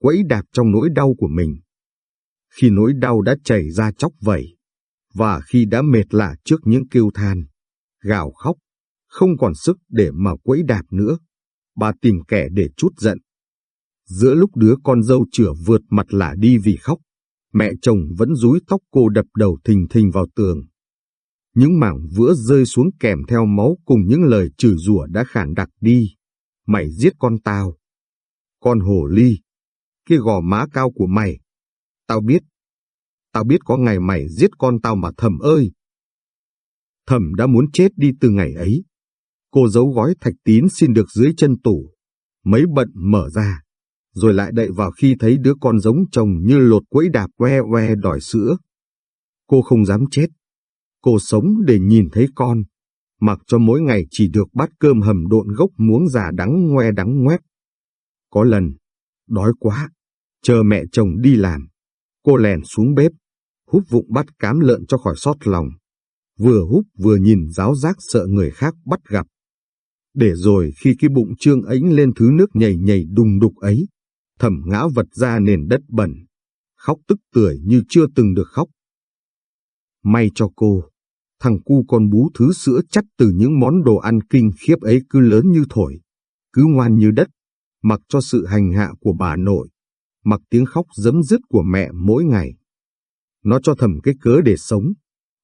quẫy đạp trong nỗi đau của mình. Khi nỗi đau đã chảy ra chóc vẩy, và khi đã mệt lạ trước những kêu than, gào khóc, không còn sức để mà quẫy đạp nữa, bà tìm kẻ để chút giận. Giữa lúc đứa con dâu chửa vượt mặt lạ đi vì khóc, mẹ chồng vẫn rúi tóc cô đập đầu thình thình vào tường. Những mảng vữa rơi xuống kèm theo máu cùng những lời chửi rủa đã khản đặc đi. Mày giết con tao. Con hồ ly. Cái gò má cao của mày. Tao biết. Tao biết có ngày mày giết con tao mà thầm ơi. Thầm đã muốn chết đi từ ngày ấy. Cô giấu gói thạch tín xin được dưới chân tủ. Mấy bận mở ra. Rồi lại đậy vào khi thấy đứa con giống chồng như lột quẫy đạp que que đòi sữa. Cô không dám chết Cô sống để nhìn thấy con, mặc cho mỗi ngày chỉ được bát cơm hầm độn gốc muống già đắng ngoe đắng ngoét. Có lần, đói quá, chờ mẹ chồng đi làm, cô lèn xuống bếp, hút vụng bát cám lợn cho khỏi sót lòng. Vừa hút vừa nhìn giáo giác sợ người khác bắt gặp. Để rồi khi cái bụng trương ánh lên thứ nước nhầy nhầy đùng đục ấy, thẩm ngã vật ra nền đất bẩn, khóc tức tưởi như chưa từng được khóc. May cho cô, thằng cu con bú thứ sữa chắc từ những món đồ ăn kinh khiếp ấy cứ lớn như thổi, cứ ngoan như đất, mặc cho sự hành hạ của bà nội, mặc tiếng khóc dấm dứt của mẹ mỗi ngày. Nó cho thầm cái cớ để sống,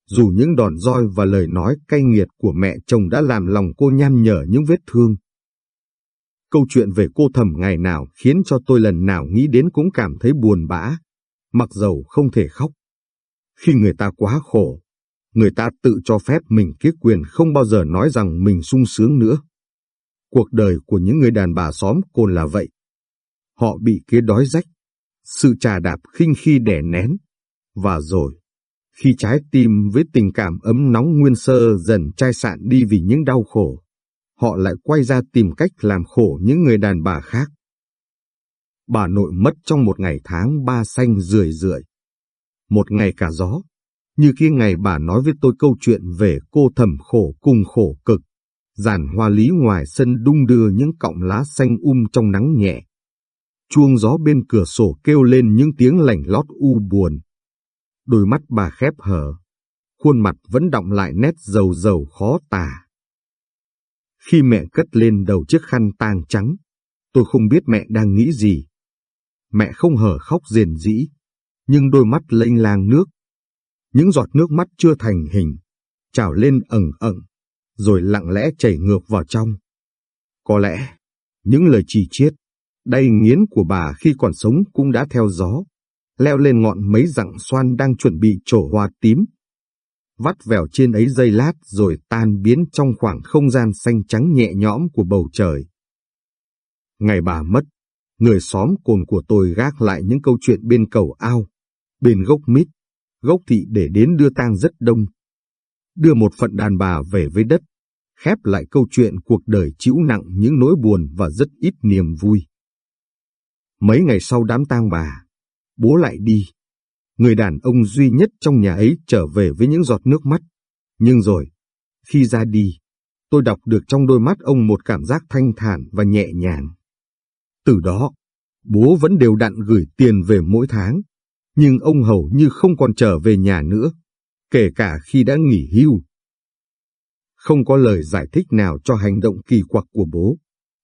dù những đòn roi và lời nói cay nghiệt của mẹ chồng đã làm lòng cô nham nhở những vết thương. Câu chuyện về cô thầm ngày nào khiến cho tôi lần nào nghĩ đến cũng cảm thấy buồn bã, mặc dầu không thể khóc. Khi người ta quá khổ, người ta tự cho phép mình cái quyền không bao giờ nói rằng mình sung sướng nữa. Cuộc đời của những người đàn bà xóm cồn là vậy. Họ bị kế đói rách, sự trà đạp khinh khi đẻ nén. Và rồi, khi trái tim với tình cảm ấm nóng nguyên sơ dần chai sạn đi vì những đau khổ, họ lại quay ra tìm cách làm khổ những người đàn bà khác. Bà nội mất trong một ngày tháng ba xanh rười rượi. Một ngày cả gió, như khi ngày bà nói với tôi câu chuyện về cô thầm khổ cùng khổ cực. Giàn hoa lý ngoài sân đung đưa những cọng lá xanh um trong nắng nhẹ. Chuông gió bên cửa sổ kêu lên những tiếng lảnh lót u buồn. Đôi mắt bà khép hờ, khuôn mặt vẫn đọng lại nét dầu dầu khó tả. Khi mẹ cất lên đầu chiếc khăn tang trắng, tôi không biết mẹ đang nghĩ gì. Mẹ không hở khóc rền rĩ, nhưng đôi mắt lênh lang nước, những giọt nước mắt chưa thành hình, trào lên ẩn ẩn, rồi lặng lẽ chảy ngược vào trong. Có lẽ, những lời chỉ chiết, đầy nghiến của bà khi còn sống cũng đã theo gió, leo lên ngọn mấy dặn xoan đang chuẩn bị trổ hoa tím. Vắt vẻo trên ấy dây lát rồi tan biến trong khoảng không gian xanh trắng nhẹ nhõm của bầu trời. Ngày bà mất, người xóm cồn của tôi gác lại những câu chuyện bên cầu ao, bên gốc mít, gốc thị để đến đưa tang rất đông. Đưa một phận đàn bà về với đất, khép lại câu chuyện cuộc đời chịu nặng những nỗi buồn và rất ít niềm vui. Mấy ngày sau đám tang bà, bố lại đi. Người đàn ông duy nhất trong nhà ấy trở về với những giọt nước mắt. Nhưng rồi, khi ra đi, tôi đọc được trong đôi mắt ông một cảm giác thanh thản và nhẹ nhàng. Từ đó, bố vẫn đều đặn gửi tiền về mỗi tháng, nhưng ông hầu như không còn trở về nhà nữa, kể cả khi đã nghỉ hưu. Không có lời giải thích nào cho hành động kỳ quặc của bố,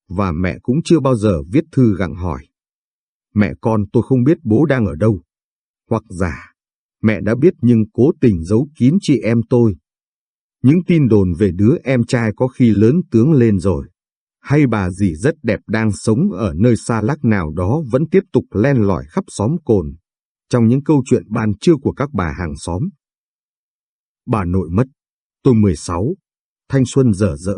và mẹ cũng chưa bao giờ viết thư gặng hỏi. Mẹ con tôi không biết bố đang ở đâu. Hoặc giả, mẹ đã biết nhưng cố tình giấu kín chị em tôi. Những tin đồn về đứa em trai có khi lớn tướng lên rồi, hay bà dì rất đẹp đang sống ở nơi xa lắc nào đó vẫn tiếp tục len lỏi khắp xóm cồn trong những câu chuyện ban trưa của các bà hàng xóm. Bà nội mất, tôi 16, thanh xuân dở dỡ,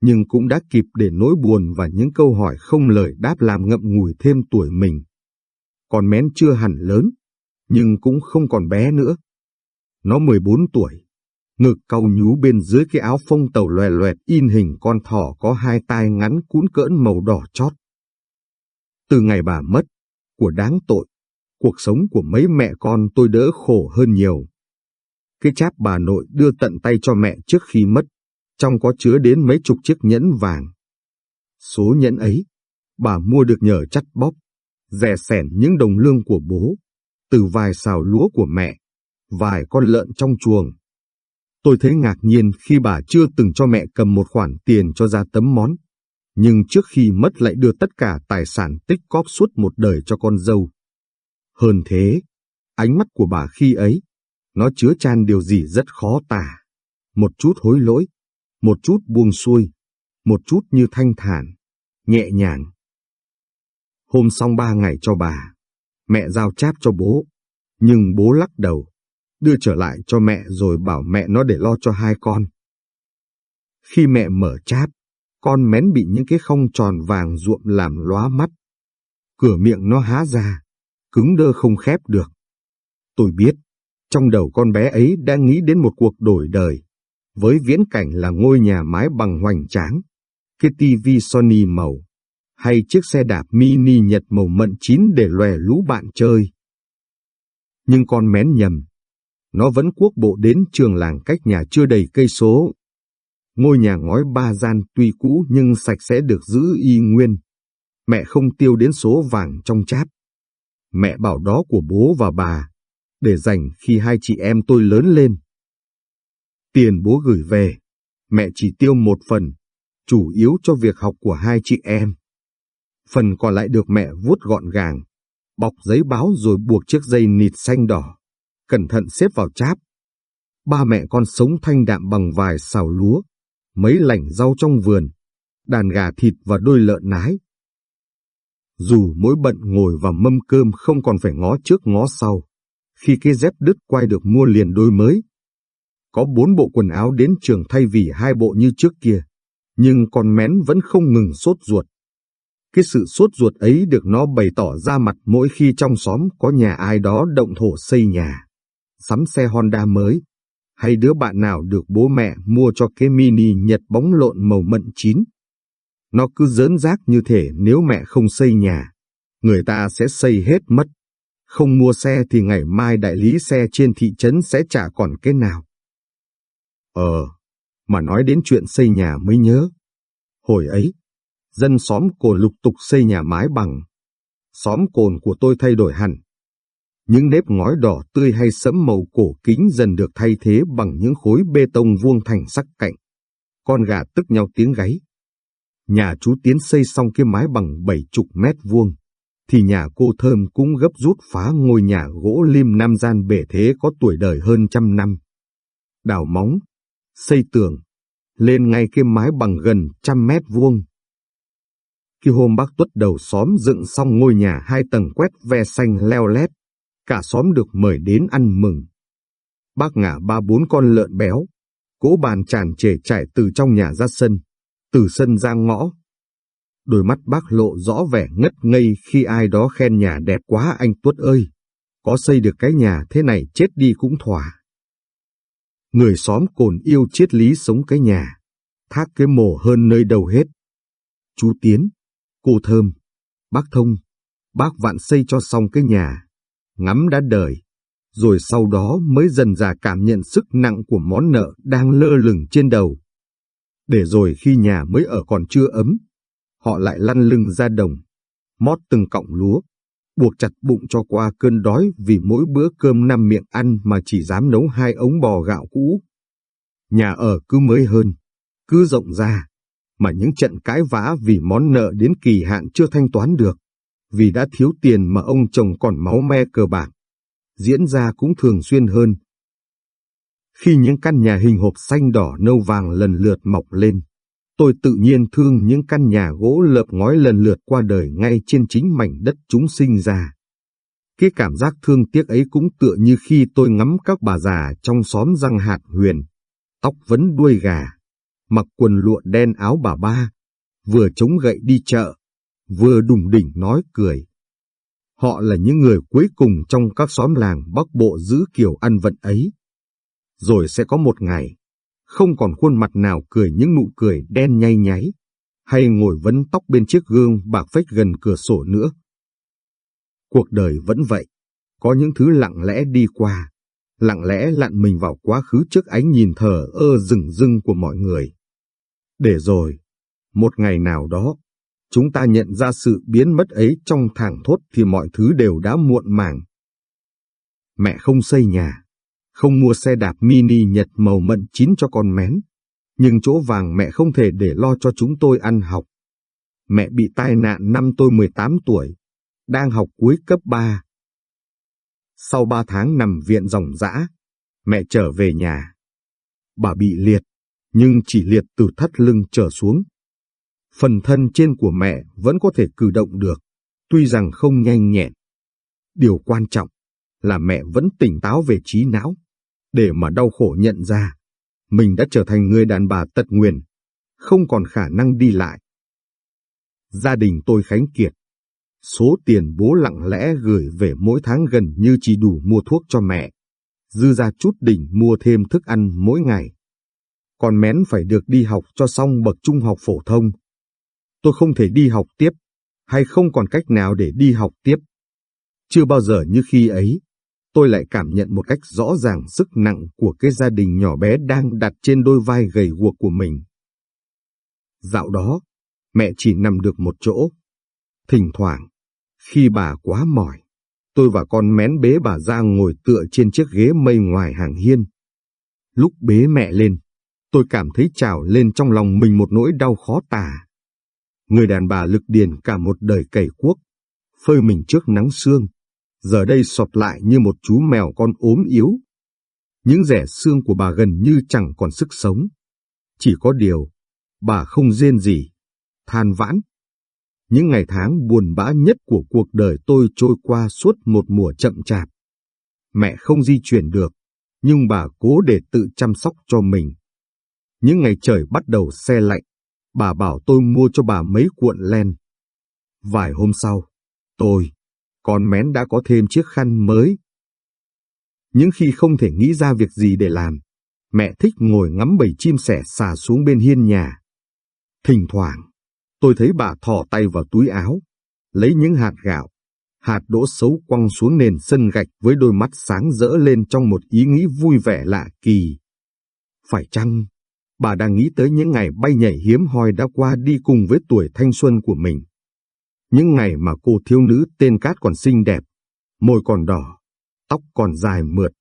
nhưng cũng đã kịp để nỗi buồn và những câu hỏi không lời đáp làm ngậm ngùi thêm tuổi mình. Còn mén chưa hẳn lớn, nhưng cũng không còn bé nữa. Nó 14 tuổi, ngực cau nhú bên dưới cái áo phông tàu loè loẹt in hình con thỏ có hai tai ngắn cún cỡn màu đỏ chót. Từ ngày bà mất, của đáng tội, cuộc sống của mấy mẹ con tôi đỡ khổ hơn nhiều. Cái cháp bà nội đưa tận tay cho mẹ trước khi mất, trong có chứa đến mấy chục chiếc nhẫn vàng. Số nhẫn ấy, bà mua được nhờ chắt bóp, rẻ sẻn những đồng lương của bố, từ vài xào lúa của mẹ, vài con lợn trong chuồng. Tôi thấy ngạc nhiên khi bà chưa từng cho mẹ cầm một khoản tiền cho ra tấm món, nhưng trước khi mất lại đưa tất cả tài sản tích cóp suốt một đời cho con dâu. Hơn thế, ánh mắt của bà khi ấy, nó chứa chan điều gì rất khó tả. Một chút hối lỗi, một chút buông xuôi, một chút như thanh thản, nhẹ nhàng. Hôm xong ba ngày cho bà, mẹ giao cháp cho bố, nhưng bố lắc đầu, đưa trở lại cho mẹ rồi bảo mẹ nó để lo cho hai con. Khi mẹ mở cháp, con mén bị những cái không tròn vàng ruộm làm lóa mắt. Cửa miệng nó há ra, cứng đơ không khép được. Tôi biết, trong đầu con bé ấy đang nghĩ đến một cuộc đổi đời, với viễn cảnh là ngôi nhà mái bằng hoành tráng, cái tivi Sony màu, hay chiếc xe đạp mini Nhật màu mận chín để lòe lũ bạn chơi. Nhưng con mén nhầm, nó vẫn quốc bộ đến trường làng cách nhà chưa đầy cây số. Ngôi nhà ngói ba gian tuy cũ nhưng sạch sẽ được giữ y nguyên. Mẹ không tiêu đến số vàng trong cháp. Mẹ bảo đó của bố và bà, để dành khi hai chị em tôi lớn lên. Tiền bố gửi về, mẹ chỉ tiêu một phần, chủ yếu cho việc học của hai chị em. Phần còn lại được mẹ vuốt gọn gàng, bọc giấy báo rồi buộc chiếc dây nịt xanh đỏ, cẩn thận xếp vào cháp. Ba mẹ con sống thanh đạm bằng vài xào lúa, mấy lảnh rau trong vườn, đàn gà thịt và đôi lợn nái. Dù mỗi bận ngồi vào mâm cơm không còn phải ngó trước ngó sau, khi cái dép đứt quay được mua liền đôi mới. Có bốn bộ quần áo đến trường thay vì hai bộ như trước kia, nhưng con mén vẫn không ngừng sốt ruột. Cái sự sốt ruột ấy được nó bày tỏ ra mặt mỗi khi trong xóm có nhà ai đó động thổ xây nhà, sắm xe Honda mới, hay đứa bạn nào được bố mẹ mua cho cái mini nhật bóng lộn màu mận chín. Nó cứ dớn rác như thể nếu mẹ không xây nhà, người ta sẽ xây hết mất. Không mua xe thì ngày mai đại lý xe trên thị trấn sẽ trả còn cái nào. Ờ, mà nói đến chuyện xây nhà mới nhớ. Hồi ấy, dân xóm cồn lục tục xây nhà mái bằng. Xóm cồn của tôi thay đổi hẳn. Những nếp ngói đỏ tươi hay sẫm màu cổ kính dần được thay thế bằng những khối bê tông vuông thành sắc cạnh. Con gà tức nhau tiếng gáy. Nhà chú Tiến xây xong cái mái bằng bảy chục mét vuông, thì nhà cô Thơm cũng gấp rút phá ngôi nhà gỗ lim nam gian bể thế có tuổi đời hơn trăm năm. Đào móng, xây tường, lên ngay cái mái bằng gần trăm mét vuông. Khi hôm bác tuất đầu xóm dựng xong ngôi nhà hai tầng quét ve xanh leo lét, cả xóm được mời đến ăn mừng. Bác ngả ba bốn con lợn béo, cỗ bàn tràn trề trải từ trong nhà ra sân, từ sân ra ngõ. Đôi mắt bác lộ rõ vẻ ngất ngây khi ai đó khen nhà đẹp quá anh Tuất ơi, có xây được cái nhà thế này chết đi cũng thỏa. Người xóm cồn yêu triết lý sống cái nhà, thác cái mồ hơn nơi đâu hết. Chú Tiến, cô Thơm, bác Thông, bác vạn xây cho xong cái nhà, ngắm đã đời, rồi sau đó mới dần dà cảm nhận sức nặng của món nợ đang lơ lửng trên đầu. Để rồi khi nhà mới ở còn chưa ấm, họ lại lăn lưng ra đồng, mót từng cọng lúa, buộc chặt bụng cho qua cơn đói vì mỗi bữa cơm năm miệng ăn mà chỉ dám nấu hai ống bò gạo cũ. Nhà ở cứ mới hơn, cứ rộng ra, mà những trận cãi vã vì món nợ đến kỳ hạn chưa thanh toán được, vì đã thiếu tiền mà ông chồng còn máu me cờ bạc, diễn ra cũng thường xuyên hơn. Khi những căn nhà hình hộp xanh đỏ nâu vàng lần lượt mọc lên, tôi tự nhiên thương những căn nhà gỗ lợp ngói lần lượt qua đời ngay trên chính mảnh đất chúng sinh ra. Cái cảm giác thương tiếc ấy cũng tựa như khi tôi ngắm các bà già trong xóm răng hạt huyền, tóc vấn đuôi gà, mặc quần lụa đen áo bà ba, vừa chống gậy đi chợ, vừa đùng đỉnh nói cười. Họ là những người cuối cùng trong các xóm làng Bắc Bộ giữ kiểu ăn vận ấy. Rồi sẽ có một ngày, không còn khuôn mặt nào cười những nụ cười đen nhay nháy, hay ngồi vấn tóc bên chiếc gương bạc phách gần cửa sổ nữa. Cuộc đời vẫn vậy, có những thứ lặng lẽ đi qua, lặng lẽ lặn mình vào quá khứ trước ánh nhìn thờ ơ rừng rưng của mọi người. Để rồi, một ngày nào đó, chúng ta nhận ra sự biến mất ấy trong thảng thốt thì mọi thứ đều đã muộn màng. Mẹ không xây nhà, không mua xe đạp mini nhật màu mận chín cho con mén, nhưng chỗ vàng mẹ không thể để lo cho chúng tôi ăn học. Mẹ bị tai nạn năm tôi 18 tuổi, đang học cuối cấp 3. Sau 3 tháng nằm viện ròng rã, mẹ trở về nhà. Bà bị liệt, nhưng chỉ liệt từ thắt lưng trở xuống. Phần thân trên của mẹ vẫn có thể cử động được, tuy rằng không nhanh nhẹn. Điều quan trọng là mẹ vẫn tỉnh táo về trí não, để mà đau khổ nhận ra mình đã trở thành người đàn bà tật nguyền, không còn khả năng đi lại. Gia đình tôi khánh kiệt. Số tiền bố lặng lẽ gửi về mỗi tháng gần như chỉ đủ mua thuốc cho mẹ, dư ra chút đỉnh mua thêm thức ăn mỗi ngày. Còn mén phải được đi học cho xong bậc trung học phổ thông. Tôi không thể đi học tiếp, hay không còn cách nào để đi học tiếp. Chưa bao giờ như khi ấy, tôi lại cảm nhận một cách rõ ràng sức nặng của cái gia đình nhỏ bé đang đặt trên đôi vai gầy guộc của mình. Dạo đó, mẹ chỉ nằm được một chỗ. Thỉnh thoảng, khi bà quá mỏi, tôi và con mén bế bà ra ngồi tựa trên chiếc ghế mây ngoài hàng hiên. Lúc bế mẹ lên, tôi cảm thấy trào lên trong lòng mình một nỗi đau khó tả. Người đàn bà lực điền cả một đời cày cuốc, phơi mình trước nắng sương, giờ đây sọt lại như một chú mèo con ốm yếu. Những rẻ xương của bà gần như chẳng còn sức sống. Chỉ có điều, bà không rên gì, than vãn. Những ngày tháng buồn bã nhất của cuộc đời tôi trôi qua suốt một mùa chậm chạp. Mẹ không di chuyển được, nhưng bà cố để tự chăm sóc cho mình. Những ngày trời bắt đầu xe lạnh, bà bảo tôi mua cho bà mấy cuộn len. Vài hôm sau, tôi, con mén đã có thêm chiếc khăn mới. Những khi không thể nghĩ ra việc gì để làm, mẹ thích ngồi ngắm bầy chim sẻ xà xuống bên hiên nhà. Thỉnh thoảng, tôi thấy bà thò tay vào túi áo, lấy những hạt gạo, hạt đỗ xấu quăng xuống nền sân gạch với đôi mắt sáng rỡ lên trong một ý nghĩ vui vẻ lạ kỳ. Phải chăng, bà đang nghĩ tới những ngày bay nhảy hiếm hoi đã qua đi cùng với tuổi thanh xuân của mình? Những ngày mà cô thiếu nữ tên Cát còn xinh đẹp, môi còn đỏ, tóc còn dài mượt,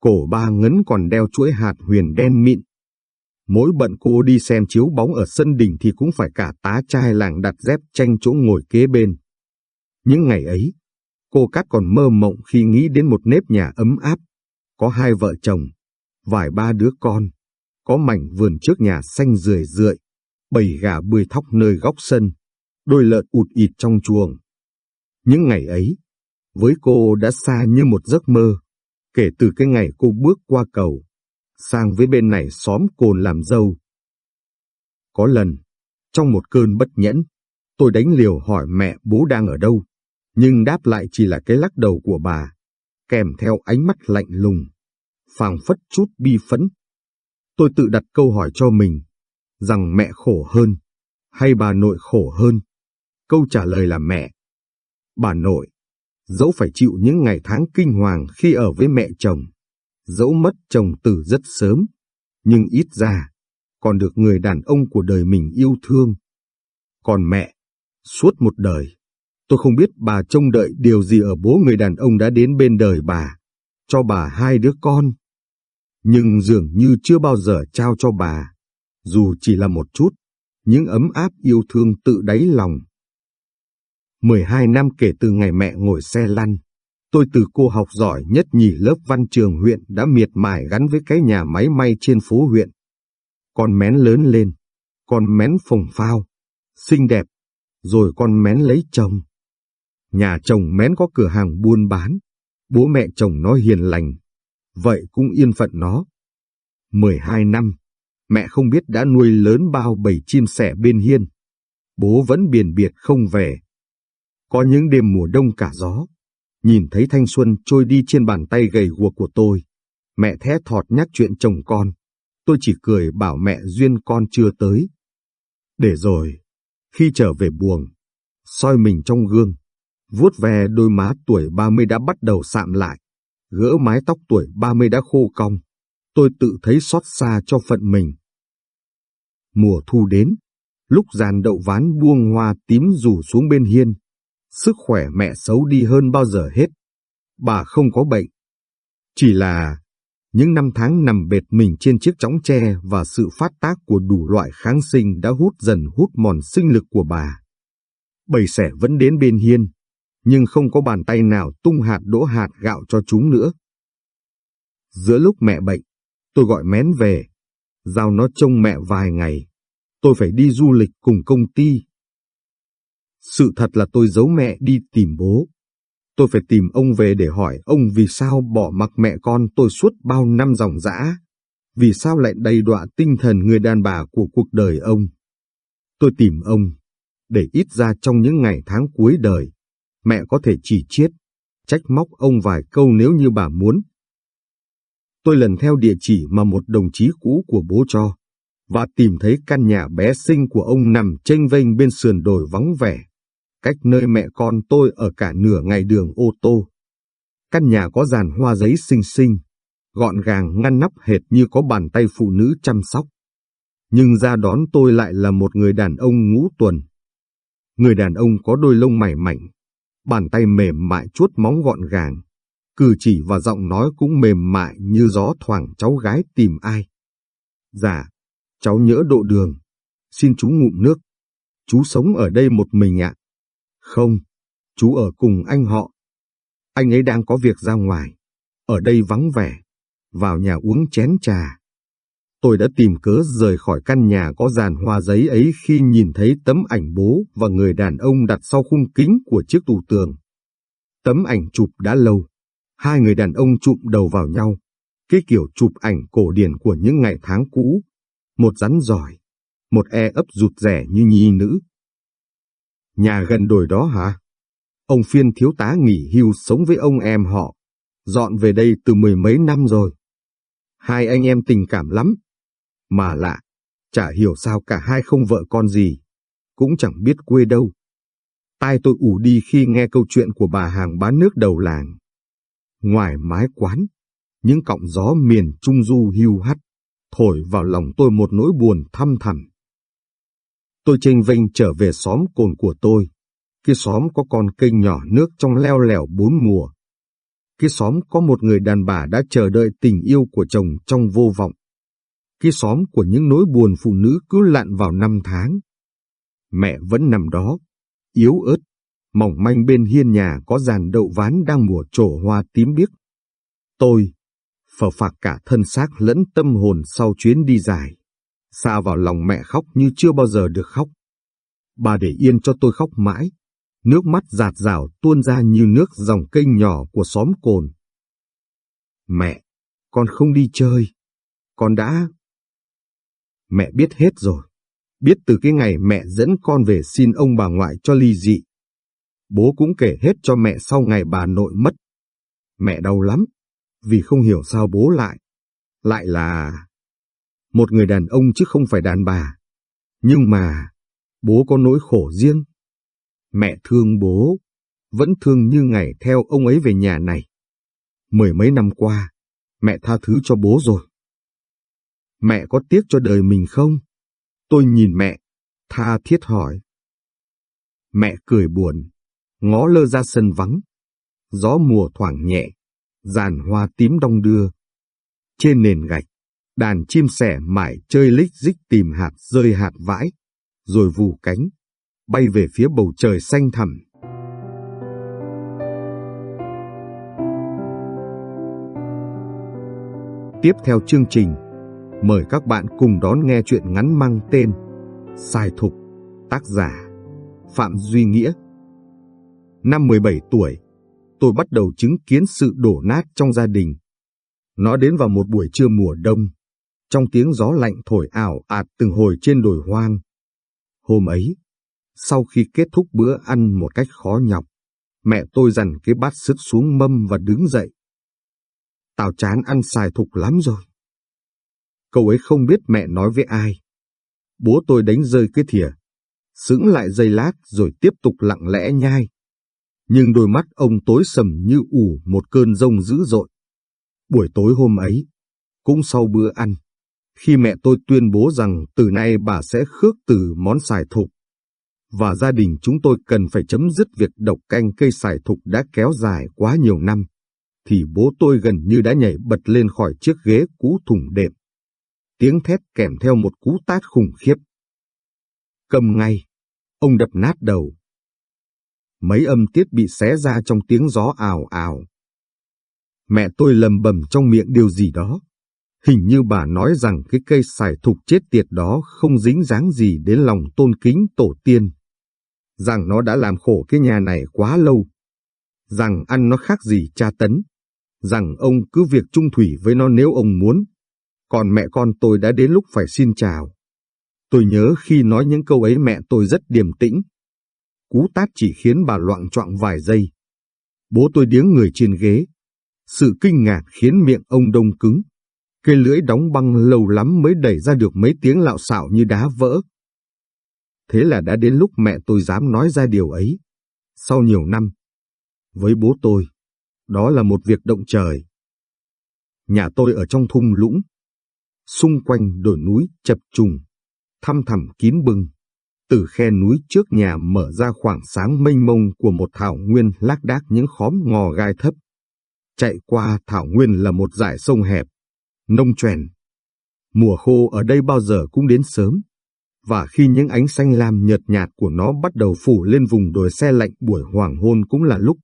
cổ ba ngấn còn đeo chuỗi hạt huyền đen mịn. Mỗi bận cô đi xem chiếu bóng ở sân đình thì cũng phải cả tá trai làng đặt dép tranh chỗ ngồi kế bên. Những ngày ấy, cô Cát còn mơ mộng khi nghĩ đến một nếp nhà ấm áp, có hai vợ chồng, vài ba đứa con, có mảnh vườn trước nhà xanh rười rượi, bầy gà bươi thóc nơi góc sân đôi lợn ụt ịt trong chuồng. Những ngày ấy, với cô đã xa như một giấc mơ, kể từ cái ngày cô bước qua cầu, sang với bên này xóm cồn làm dâu. Có lần, trong một cơn bất nhẫn, tôi đánh liều hỏi mẹ bố đang ở đâu, nhưng đáp lại chỉ là cái lắc đầu của bà, kèm theo ánh mắt lạnh lùng, phảng phất chút bi phẫn. Tôi tự đặt câu hỏi cho mình, rằng mẹ khổ hơn, hay bà nội khổ hơn. Câu trả lời là mẹ. Bà nội, dẫu phải chịu những ngày tháng kinh hoàng khi ở với mẹ chồng, dẫu mất chồng từ rất sớm, nhưng ít ra, còn được người đàn ông của đời mình yêu thương. Còn mẹ, suốt một đời, tôi không biết bà trông đợi điều gì ở bố người đàn ông đã đến bên đời bà, cho bà hai đứa con. Nhưng dường như chưa bao giờ trao cho bà, dù chỉ là một chút, những ấm áp yêu thương tự đáy lòng 12 năm kể từ ngày mẹ ngồi xe lăn, tôi từ cô học giỏi nhất nhì lớp văn trường huyện đã miệt mài gắn với cái nhà máy may trên phố huyện. Con mén lớn lên, con mén phồng phao, xinh đẹp, rồi con mén lấy chồng. Nhà chồng mén có cửa hàng buôn bán, bố mẹ chồng nó hiền lành, vậy cũng yên phận nó. 12 năm, mẹ không biết đã nuôi lớn bao bầy chim sẻ bên hiên. Bố vẫn biển biệt không về. Có những đêm mùa đông cả gió, nhìn thấy thanh xuân trôi đi trên bàn tay gầy guộc của tôi. Mẹ thét thọt nhắc chuyện chồng con. Tôi chỉ cười bảo mẹ duyên con chưa tới. Để rồi, khi trở về buồng, soi mình trong gương, vuốt ve đôi má tuổi 30 đã bắt đầu sạm lại, gỡ mái tóc tuổi 30 đã khô cong. Tôi tự thấy xót xa cho phận mình. Mùa thu đến, lúc giàn đậu ván buông hoa tím rủ xuống bên hiên, sức khỏe mẹ xấu đi hơn bao giờ hết. Bà không có bệnh. Chỉ là những năm tháng nằm bệt mình trên chiếc chõng tre và sự phát tác của đủ loại kháng sinh đã hút dần hút mòn sinh lực của bà. Bầy sẻ vẫn đến bên hiên, nhưng không có bàn tay nào tung hạt đỗ hạt gạo cho chúng nữa. Giữa lúc mẹ bệnh, tôi gọi mén về, giao nó trông mẹ vài ngày. Tôi phải đi du lịch cùng công ty. Sự thật là tôi giấu mẹ đi tìm bố. Tôi phải tìm ông về để hỏi ông vì sao bỏ mặc mẹ con tôi suốt bao năm dòng dã. Vì sao lại đầy đọa tinh thần người đàn bà của cuộc đời ông. Tôi tìm ông, để ít ra trong những ngày tháng cuối đời, mẹ có thể chỉ chiết, trách móc ông vài câu nếu như bà muốn. Tôi lần theo địa chỉ mà một đồng chí cũ của bố cho, và tìm thấy căn nhà bé xinh của ông nằm chênh vênh bên sườn đồi vắng vẻ, cách nơi mẹ con tôi ở cả nửa ngày đường ô tô. Căn nhà có dàn hoa giấy xinh xinh, gọn gàng ngăn nắp hệt như có bàn tay phụ nữ chăm sóc. Nhưng ra đón tôi lại là một người đàn ông ngũ tuần. Người đàn ông có đôi lông mày mảnh, bàn tay mềm mại chuốt móng gọn gàng, cử chỉ và giọng nói cũng mềm mại như gió thoảng cháu gái tìm ai. Dạ, cháu nhỡ độ đường, xin chú ngụm nước. Chú sống ở đây một mình ạ. Không, chú ở cùng anh họ. Anh ấy đang có việc ra ngoài, ở đây vắng vẻ, vào nhà uống chén trà. Tôi đã tìm cớ rời khỏi căn nhà có dàn hoa giấy ấy khi nhìn thấy tấm ảnh bố và người đàn ông đặt sau khung kính của chiếc tủ tường. Tấm ảnh chụp đã lâu, hai người đàn ông chụm đầu vào nhau, cái kiểu chụp ảnh cổ điển của những ngày tháng cũ, một rắn giỏi, một e ấp rụt rẻ như nhi nữ. Nhà gần đồi đó hả? Ông phiên thiếu tá nghỉ hưu sống với ông em họ, dọn về đây từ mười mấy năm rồi. Hai anh em tình cảm lắm, mà lạ, chả hiểu sao cả hai không vợ con gì, cũng chẳng biết quê đâu. Tai tôi ủ đi khi nghe câu chuyện của bà hàng bán nước đầu làng. Ngoài mái quán, những cọng gió miền trung du hưu hắt, thổi vào lòng tôi một nỗi buồn thăm thẳm. Tôi chênh vênh trở về xóm cồn của tôi. Cái xóm có con kênh nhỏ nước trong leo lẻo bốn mùa. Cái xóm có một người đàn bà đã chờ đợi tình yêu của chồng trong vô vọng cái xóm của những nỗi buồn phụ nữ cứ lặn vào năm tháng. Mẹ vẫn nằm đó, yếu ớt, mỏng manh bên hiên nhà có dàn đậu ván đang mùa trổ hoa tím biếc. Tôi, phở phạc cả thân xác lẫn tâm hồn sau chuyến đi dài, xa vào lòng mẹ khóc như chưa bao giờ được khóc. Bà để yên cho tôi khóc mãi, nước mắt giạt rào tuôn ra như nước dòng kênh nhỏ của xóm cồn. Mẹ, con không đi chơi, con đã mẹ biết hết rồi. Biết từ cái ngày mẹ dẫn con về xin ông bà ngoại cho ly dị. Bố cũng kể hết cho mẹ sau ngày bà nội mất. Mẹ đau lắm, vì không hiểu sao bố lại. Lại là... Một người đàn ông chứ không phải đàn bà. Nhưng mà, bố có nỗi khổ riêng. Mẹ thương bố, vẫn thương như ngày theo ông ấy về nhà này. Mười mấy năm qua, mẹ tha thứ cho bố rồi. Mẹ có tiếc cho đời mình không? Tôi nhìn mẹ, tha thiết hỏi. Mẹ cười buồn, ngó lơ ra sân vắng. Gió mùa thoảng nhẹ, giàn hoa tím đong đưa. Trên nền gạch, đàn chim sẻ mải chơi lích dích tìm hạt rơi hạt vãi, rồi vù cánh, bay về phía bầu trời xanh thẳm. Tiếp theo chương trình mời các bạn cùng đón nghe chuyện ngắn mang tên Sai Thục, tác giả Phạm Duy Nghĩa. Năm 17 tuổi, tôi bắt đầu chứng kiến sự đổ nát trong gia đình. Nó đến vào một buổi trưa mùa đông trong tiếng gió lạnh thổi ảo ạt từng hồi trên đồi hoang. Hôm ấy, sau khi kết thúc bữa ăn một cách khó nhọc, mẹ tôi dằn cái bát sứt xuống mâm và đứng dậy. tào chán ăn xài thục lắm rồi. Cậu ấy không biết mẹ nói với ai. Bố tôi đánh rơi cái thìa, sững lại giây lát rồi tiếp tục lặng lẽ nhai. Nhưng đôi mắt ông tối sầm như ủ một cơn rông dữ dội. Buổi tối hôm ấy, cũng sau bữa ăn, khi mẹ tôi tuyên bố rằng từ nay bà sẽ khước từ món xài thục, và gia đình chúng tôi cần phải chấm dứt việc độc canh cây xài thục đã kéo dài quá nhiều năm, thì bố tôi gần như đã nhảy bật lên khỏi chiếc ghế cũ thùng đệm. Tiếng thét kèm theo một cú tát khủng khiếp. Cầm ngay, ông đập nát đầu. Mấy âm tiết bị xé ra trong tiếng gió ào ào. Mẹ tôi lầm bầm trong miệng điều gì đó. Hình như bà nói rằng cái cây xài thục chết tiệt đó không dính dáng gì đến lòng tôn kính tổ tiên. Rằng nó đã làm khổ cái nhà này quá lâu. Rằng ăn nó khác gì cha tấn. Rằng ông cứ việc trung thủy với nó nếu ông muốn. Còn mẹ con tôi đã đến lúc phải xin chào. Tôi nhớ khi nói những câu ấy mẹ tôi rất điềm tĩnh. Cú tát chỉ khiến bà loạn trọng vài giây. Bố tôi điếng người trên ghế. Sự kinh ngạc khiến miệng ông đông cứng. Cây lưỡi đóng băng lâu lắm mới đẩy ra được mấy tiếng lạo xạo như đá vỡ. Thế là đã đến lúc mẹ tôi dám nói ra điều ấy. Sau nhiều năm, với bố tôi, đó là một việc động trời. Nhà tôi ở trong thung lũng, xung quanh đồi núi chập trùng, thăm thẳm kín bưng. Từ khe núi trước nhà mở ra khoảng sáng mênh mông của một thảo nguyên lác đác những khóm ngò gai thấp. Chạy qua thảo nguyên là một dải sông hẹp, nông chèn Mùa khô ở đây bao giờ cũng đến sớm, và khi những ánh xanh lam nhợt nhạt của nó bắt đầu phủ lên vùng đồi xe lạnh buổi hoàng hôn cũng là lúc.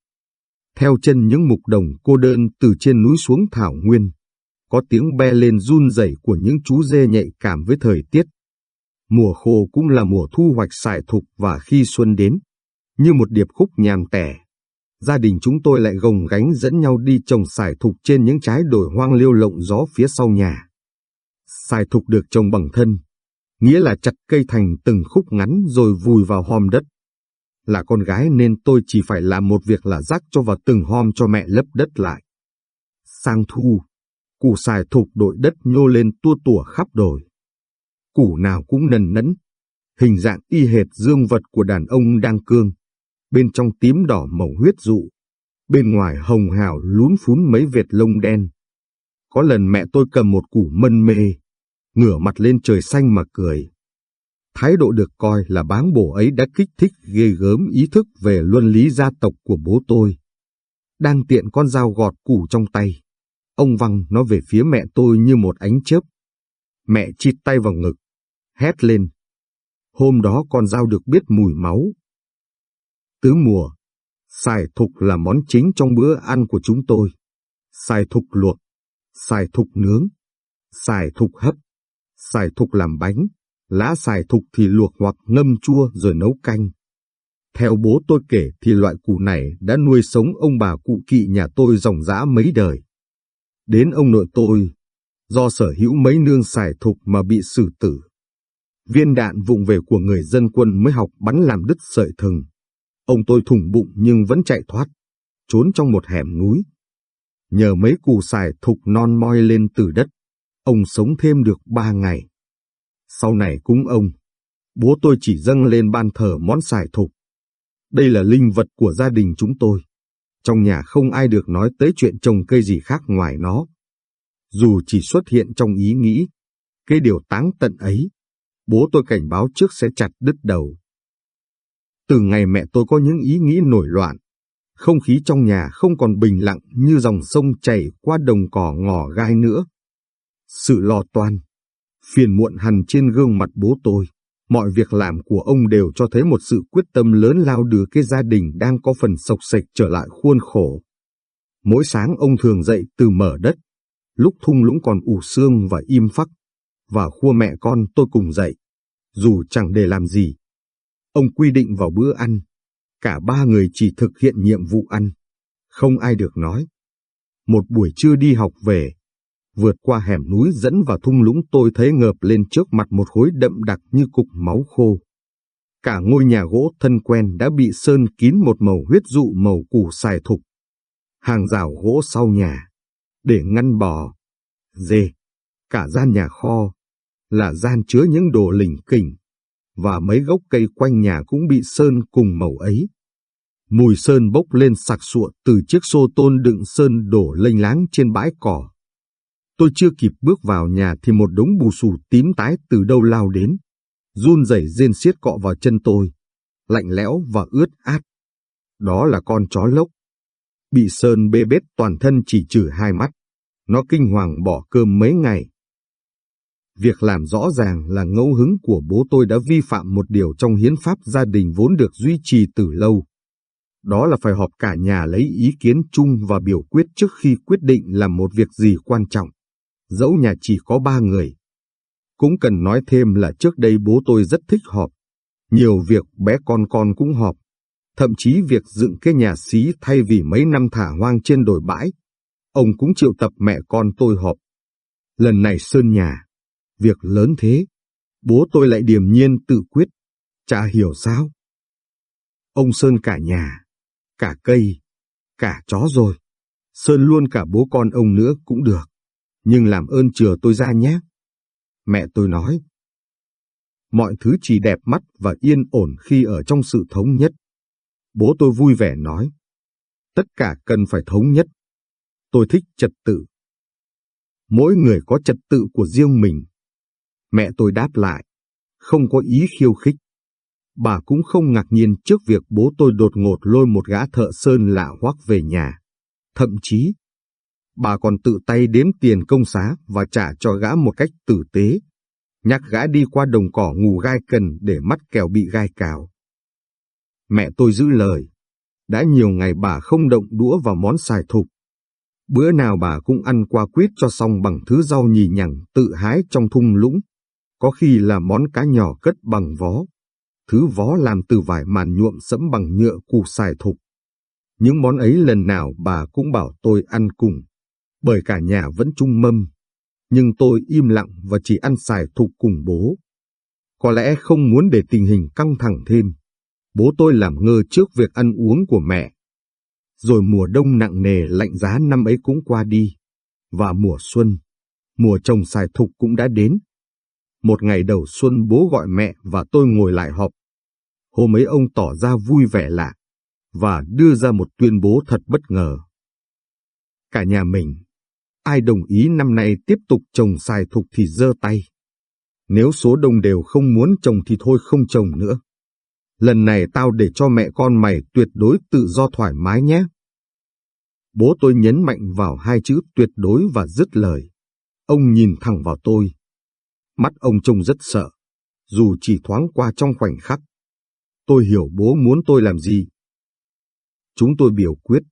Theo chân những mục đồng cô đơn từ trên núi xuống thảo nguyên, có tiếng be lên run rẩy của những chú dê nhạy cảm với thời tiết. Mùa khô cũng là mùa thu hoạch xài thục và khi xuân đến, như một điệp khúc nhàng tẻ, gia đình chúng tôi lại gồng gánh dẫn nhau đi trồng xài thục trên những trái đồi hoang liêu lộng gió phía sau nhà. Xài thục được trồng bằng thân, nghĩa là chặt cây thành từng khúc ngắn rồi vùi vào hòm đất. Là con gái nên tôi chỉ phải làm một việc là rắc cho vào từng hòm cho mẹ lấp đất lại. Sang thu, củ xài thục đội đất nhô lên tua tủa khắp đồi. Củ nào cũng nần nẫn, hình dạng y hệt dương vật của đàn ông đang cương, bên trong tím đỏ màu huyết dụ, bên ngoài hồng hào lún phún mấy vệt lông đen. Có lần mẹ tôi cầm một củ mân mê, ngửa mặt lên trời xanh mà cười. Thái độ được coi là báng bổ ấy đã kích thích ghê gớm ý thức về luân lý gia tộc của bố tôi. Đang tiện con dao gọt củ trong tay, ông văng nó về phía mẹ tôi như một ánh chớp. Mẹ chít tay vào ngực, hét lên. Hôm đó con dao được biết mùi máu. Tứ mùa, xài thục là món chính trong bữa ăn của chúng tôi. Xài thục luộc, xài thục nướng, xài thục hấp, xài thục làm bánh, lá xài thục thì luộc hoặc ngâm chua rồi nấu canh. Theo bố tôi kể thì loại củ này đã nuôi sống ông bà cụ kỵ nhà tôi dòng dã mấy đời. Đến ông nội tôi, do sở hữu mấy nương xài thục mà bị xử tử. Viên đạn vụng về của người dân quân mới học bắn làm đứt sợi thừng. Ông tôi thủng bụng nhưng vẫn chạy thoát, trốn trong một hẻm núi. Nhờ mấy củ xài thục non moi lên từ đất, ông sống thêm được ba ngày. Sau này cúng ông, bố tôi chỉ dâng lên ban thờ món xài thục. Đây là linh vật của gia đình chúng tôi. Trong nhà không ai được nói tới chuyện trồng cây gì khác ngoài nó. Dù chỉ xuất hiện trong ý nghĩ, cái điều táng tận ấy, bố tôi cảnh báo trước sẽ chặt đứt đầu. Từ ngày mẹ tôi có những ý nghĩ nổi loạn, không khí trong nhà không còn bình lặng như dòng sông chảy qua đồng cỏ ngò gai nữa. Sự lo toan, phiền muộn hằn trên gương mặt bố tôi. Mọi việc làm của ông đều cho thấy một sự quyết tâm lớn lao đưa cái gia đình đang có phần sộc sạch trở lại khuôn khổ. Mỗi sáng ông thường dậy từ mở đất, lúc thung lũng còn ủ xương và im phắc, và khua mẹ con tôi cùng dậy, dù chẳng để làm gì. Ông quy định vào bữa ăn, cả ba người chỉ thực hiện nhiệm vụ ăn, không ai được nói. Một buổi trưa đi học về, vượt qua hẻm núi dẫn vào thung lũng tôi thấy ngợp lên trước mặt một khối đậm đặc như cục máu khô. Cả ngôi nhà gỗ thân quen đã bị sơn kín một màu huyết dụ màu củ xài thục. Hàng rào gỗ sau nhà, để ngăn bò, dê, cả gian nhà kho, là gian chứa những đồ lình kình, và mấy gốc cây quanh nhà cũng bị sơn cùng màu ấy. Mùi sơn bốc lên sặc sụa từ chiếc xô tôn đựng sơn đổ lênh láng trên bãi cỏ. Tôi chưa kịp bước vào nhà thì một đống bù xù tím tái từ đâu lao đến, run rẩy rên xiết cọ vào chân tôi, lạnh lẽo và ướt át. Đó là con chó lốc. Bị sơn bê bết toàn thân chỉ trừ hai mắt. Nó kinh hoàng bỏ cơm mấy ngày. Việc làm rõ ràng là ngẫu hứng của bố tôi đã vi phạm một điều trong hiến pháp gia đình vốn được duy trì từ lâu. Đó là phải họp cả nhà lấy ý kiến chung và biểu quyết trước khi quyết định làm một việc gì quan trọng. Dẫu nhà chỉ có ba người. Cũng cần nói thêm là trước đây bố tôi rất thích họp. Nhiều việc bé con con cũng họp. Thậm chí việc dựng cái nhà xí thay vì mấy năm thả hoang trên đồi bãi. Ông cũng triệu tập mẹ con tôi họp. Lần này sơn nhà, việc lớn thế, bố tôi lại điềm nhiên tự quyết, chả hiểu sao. Ông Sơn cả nhà, cả cây, cả chó rồi. Sơn luôn cả bố con ông nữa cũng được, nhưng làm ơn chừa tôi ra nhé. Mẹ tôi nói. Mọi thứ chỉ đẹp mắt và yên ổn khi ở trong sự thống nhất. Bố tôi vui vẻ nói. Tất cả cần phải thống nhất. Tôi thích trật tự. Mỗi người có trật tự của riêng mình. Mẹ tôi đáp lại, không có ý khiêu khích. Bà cũng không ngạc nhiên trước việc bố tôi đột ngột lôi một gã thợ sơn lạ hoắc về nhà. Thậm chí, bà còn tự tay đếm tiền công xá và trả cho gã một cách tử tế. Nhắc gã đi qua đồng cỏ ngủ gai cần để mắt kèo bị gai cào. Mẹ tôi giữ lời. Đã nhiều ngày bà không động đũa vào món xài thục. Bữa nào bà cũng ăn qua quýt cho xong bằng thứ rau nhì nhằng tự hái trong thung lũng có khi là món cá nhỏ cất bằng vó, thứ vó làm từ vải màn nhuộm sẫm bằng nhựa củ xài thục. Những món ấy lần nào bà cũng bảo tôi ăn cùng, bởi cả nhà vẫn chung mâm. Nhưng tôi im lặng và chỉ ăn xài thục cùng bố. Có lẽ không muốn để tình hình căng thẳng thêm. Bố tôi làm ngơ trước việc ăn uống của mẹ. Rồi mùa đông nặng nề lạnh giá năm ấy cũng qua đi. Và mùa xuân, mùa trồng xài thục cũng đã đến. Một ngày đầu xuân bố gọi mẹ và tôi ngồi lại họp. Hôm ấy ông tỏ ra vui vẻ lạ và đưa ra một tuyên bố thật bất ngờ. Cả nhà mình, ai đồng ý năm nay tiếp tục trồng xài thục thì giơ tay. Nếu số đông đều không muốn trồng thì thôi không trồng nữa. Lần này tao để cho mẹ con mày tuyệt đối tự do thoải mái nhé. Bố tôi nhấn mạnh vào hai chữ tuyệt đối và dứt lời. Ông nhìn thẳng vào tôi, Mắt ông trông rất sợ, dù chỉ thoáng qua trong khoảnh khắc. Tôi hiểu bố muốn tôi làm gì. Chúng tôi biểu quyết.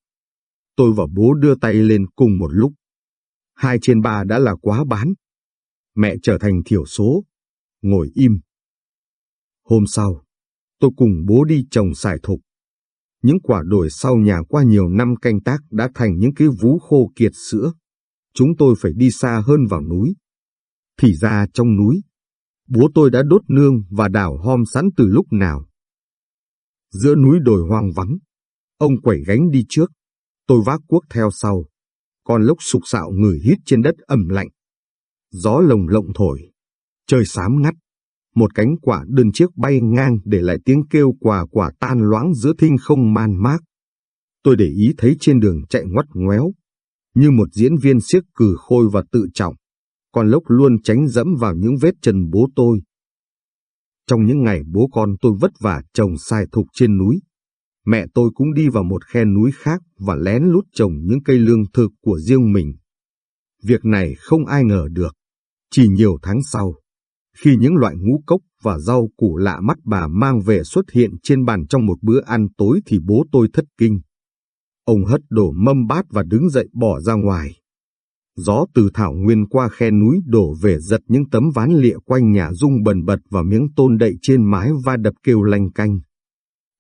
Tôi và bố đưa tay lên cùng một lúc. Hai trên ba đã là quá bán. Mẹ trở thành thiểu số. Ngồi im. Hôm sau, tôi cùng bố đi trồng xài thục. Những quả đồi sau nhà qua nhiều năm canh tác đã thành những cái vú khô kiệt sữa. Chúng tôi phải đi xa hơn vào núi. Thì ra trong núi, bố tôi đã đốt nương và đào hom sẵn từ lúc nào. Giữa núi đồi hoang vắng, ông quẩy gánh đi trước, tôi vác cuốc theo sau. Con lốc sục sạo người hít trên đất ẩm lạnh. Gió lồng lộng thổi, trời xám ngắt. Một cánh quả đơn chiếc bay ngang để lại tiếng kêu quả quả tan loãng giữa thinh không man mác. Tôi để ý thấy trên đường chạy ngoắt ngoéo, như một diễn viên siếc cử khôi và tự trọng con lốc luôn tránh dẫm vào những vết chân bố tôi. Trong những ngày bố con tôi vất vả trồng sai thục trên núi, mẹ tôi cũng đi vào một khe núi khác và lén lút trồng những cây lương thực của riêng mình. Việc này không ai ngờ được. Chỉ nhiều tháng sau, khi những loại ngũ cốc và rau củ lạ mắt bà mang về xuất hiện trên bàn trong một bữa ăn tối thì bố tôi thất kinh. Ông hất đổ mâm bát và đứng dậy bỏ ra ngoài. Gió từ thảo nguyên qua khe núi đổ về giật những tấm ván lịa quanh nhà rung bần bật và miếng tôn đậy trên mái va đập kêu lanh canh.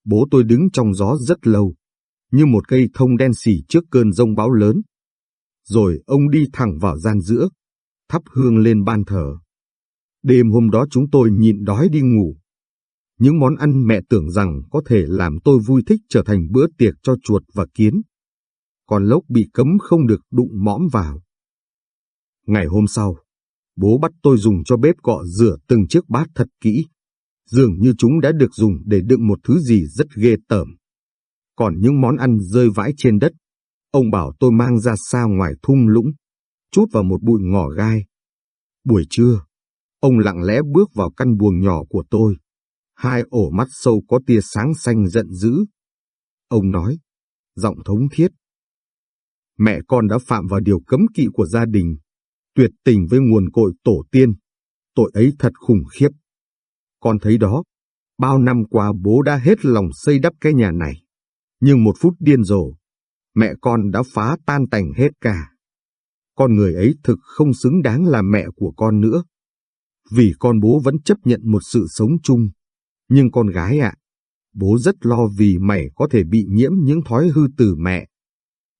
Bố tôi đứng trong gió rất lâu, như một cây thông đen xỉ trước cơn rông bão lớn. Rồi ông đi thẳng vào gian giữa, thắp hương lên ban thờ. Đêm hôm đó chúng tôi nhịn đói đi ngủ. Những món ăn mẹ tưởng rằng có thể làm tôi vui thích trở thành bữa tiệc cho chuột và kiến. Còn lốc bị cấm không được đụng mõm vào. Ngày hôm sau, bố bắt tôi dùng cho bếp cọ rửa từng chiếc bát thật kỹ. Dường như chúng đã được dùng để đựng một thứ gì rất ghê tởm. Còn những món ăn rơi vãi trên đất, ông bảo tôi mang ra xa ngoài thung lũng, chút vào một bụi ngỏ gai. Buổi trưa, ông lặng lẽ bước vào căn buồng nhỏ của tôi. Hai ổ mắt sâu có tia sáng xanh giận dữ. Ông nói, giọng thống thiết. Mẹ con đã phạm vào điều cấm kỵ của gia đình, tuyệt tình với nguồn cội tổ tiên. Tội ấy thật khủng khiếp. Con thấy đó, bao năm qua bố đã hết lòng xây đắp cái nhà này. Nhưng một phút điên rồ, mẹ con đã phá tan tành hết cả. Con người ấy thực không xứng đáng là mẹ của con nữa. Vì con bố vẫn chấp nhận một sự sống chung. Nhưng con gái ạ, bố rất lo vì mày có thể bị nhiễm những thói hư từ mẹ.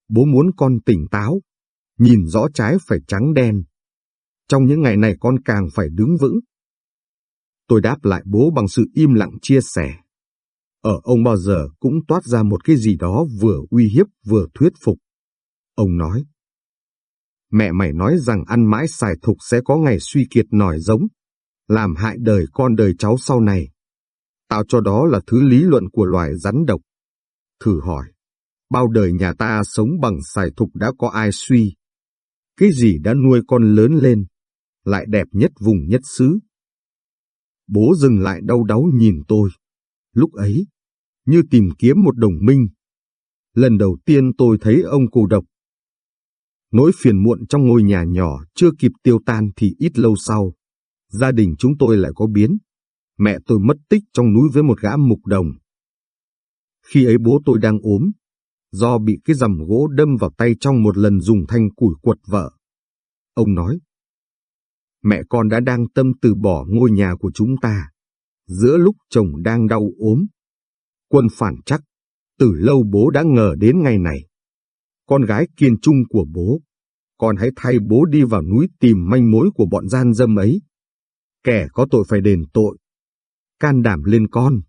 Bố muốn con tỉnh táo, nhìn rõ trái phải trắng đen. Trong những ngày này con càng phải đứng vững. Tôi đáp lại bố bằng sự im lặng chia sẻ. Ở ông bao giờ cũng toát ra một cái gì đó vừa uy hiếp vừa thuyết phục. Ông nói, mẹ mày nói rằng ăn mãi xài thục sẽ có ngày suy kiệt nổi giống, làm hại đời con đời cháu sau này. Tạo cho đó là thứ lý luận của loài rắn độc. Thử hỏi, bao đời nhà ta sống bằng xài thục đã có ai suy? Cái gì đã nuôi con lớn lên, lại đẹp nhất vùng nhất xứ? Bố dừng lại đau đáu nhìn tôi. Lúc ấy, như tìm kiếm một đồng minh. Lần đầu tiên tôi thấy ông cô độc. Nỗi phiền muộn trong ngôi nhà nhỏ chưa kịp tiêu tan thì ít lâu sau, gia đình chúng tôi lại có biến. Mẹ tôi mất tích trong núi với một gã mục đồng. Khi ấy bố tôi đang ốm, do bị cái rằm gỗ đâm vào tay trong một lần dùng thanh củi quật vợ. Ông nói, mẹ con đã đang tâm từ bỏ ngôi nhà của chúng ta, giữa lúc chồng đang đau ốm. Quân phản chắc, từ lâu bố đã ngờ đến ngày này. Con gái kiên trung của bố, con hãy thay bố đi vào núi tìm manh mối của bọn gian dâm ấy. Kẻ có tội phải đền tội. Can đảm lên con.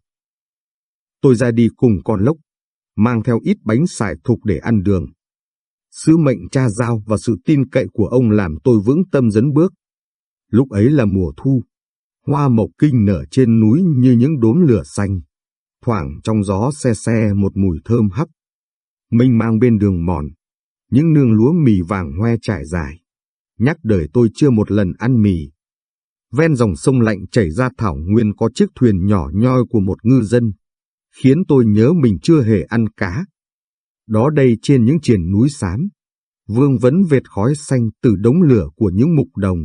Tôi ra đi cùng con lốc, mang theo ít bánh xài thục để ăn đường. Sứ mệnh cha giao và sự tin cậy của ông làm tôi vững tâm dấn bước. Lúc ấy là mùa thu, hoa mộc kinh nở trên núi như những đốm lửa xanh thoảng trong gió xe xe một mùi thơm hắc. Mình mang bên đường mòn, những nương lúa mì vàng hoe trải dài, nhắc đời tôi chưa một lần ăn mì. Ven dòng sông lạnh chảy ra thảo nguyên có chiếc thuyền nhỏ nhoi của một ngư dân, khiến tôi nhớ mình chưa hề ăn cá. Đó đây trên những triền núi xám, vương vấn vệt khói xanh từ đống lửa của những mục đồng.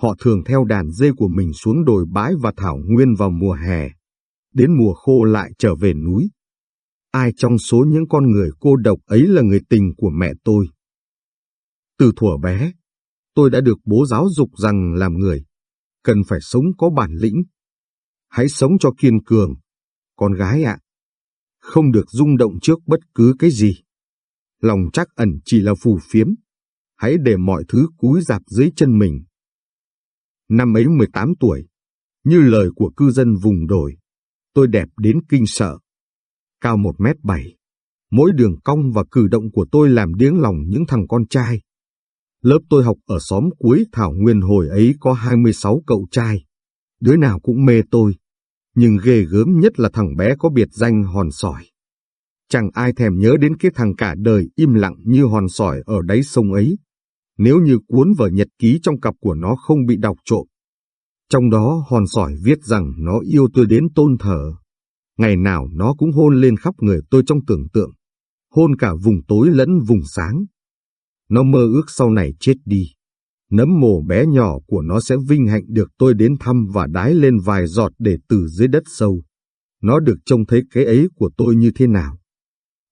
Họ thường theo đàn dê của mình xuống đồi bãi và thảo nguyên vào mùa hè đến mùa khô lại trở về núi. Ai trong số những con người cô độc ấy là người tình của mẹ tôi? Từ thuở bé, tôi đã được bố giáo dục rằng làm người, cần phải sống có bản lĩnh. Hãy sống cho kiên cường, con gái ạ. Không được rung động trước bất cứ cái gì. Lòng chắc ẩn chỉ là phù phiếm. Hãy để mọi thứ cúi dạp dưới chân mình. Năm ấy 18 tuổi, như lời của cư dân vùng đồi, tôi đẹp đến kinh sợ. Cao một mét bảy, mỗi đường cong và cử động của tôi làm điếng lòng những thằng con trai. Lớp tôi học ở xóm cuối Thảo Nguyên hồi ấy có 26 cậu trai. Đứa nào cũng mê tôi, nhưng ghê gớm nhất là thằng bé có biệt danh hòn sỏi. Chẳng ai thèm nhớ đến cái thằng cả đời im lặng như hòn sỏi ở đáy sông ấy. Nếu như cuốn vở nhật ký trong cặp của nó không bị đọc trộm, trong đó hòn sỏi viết rằng nó yêu tôi đến tôn thờ. Ngày nào nó cũng hôn lên khắp người tôi trong tưởng tượng, hôn cả vùng tối lẫn vùng sáng. Nó mơ ước sau này chết đi. Nấm mồ bé nhỏ của nó sẽ vinh hạnh được tôi đến thăm và đái lên vài giọt để từ dưới đất sâu. Nó được trông thấy cái ấy của tôi như thế nào.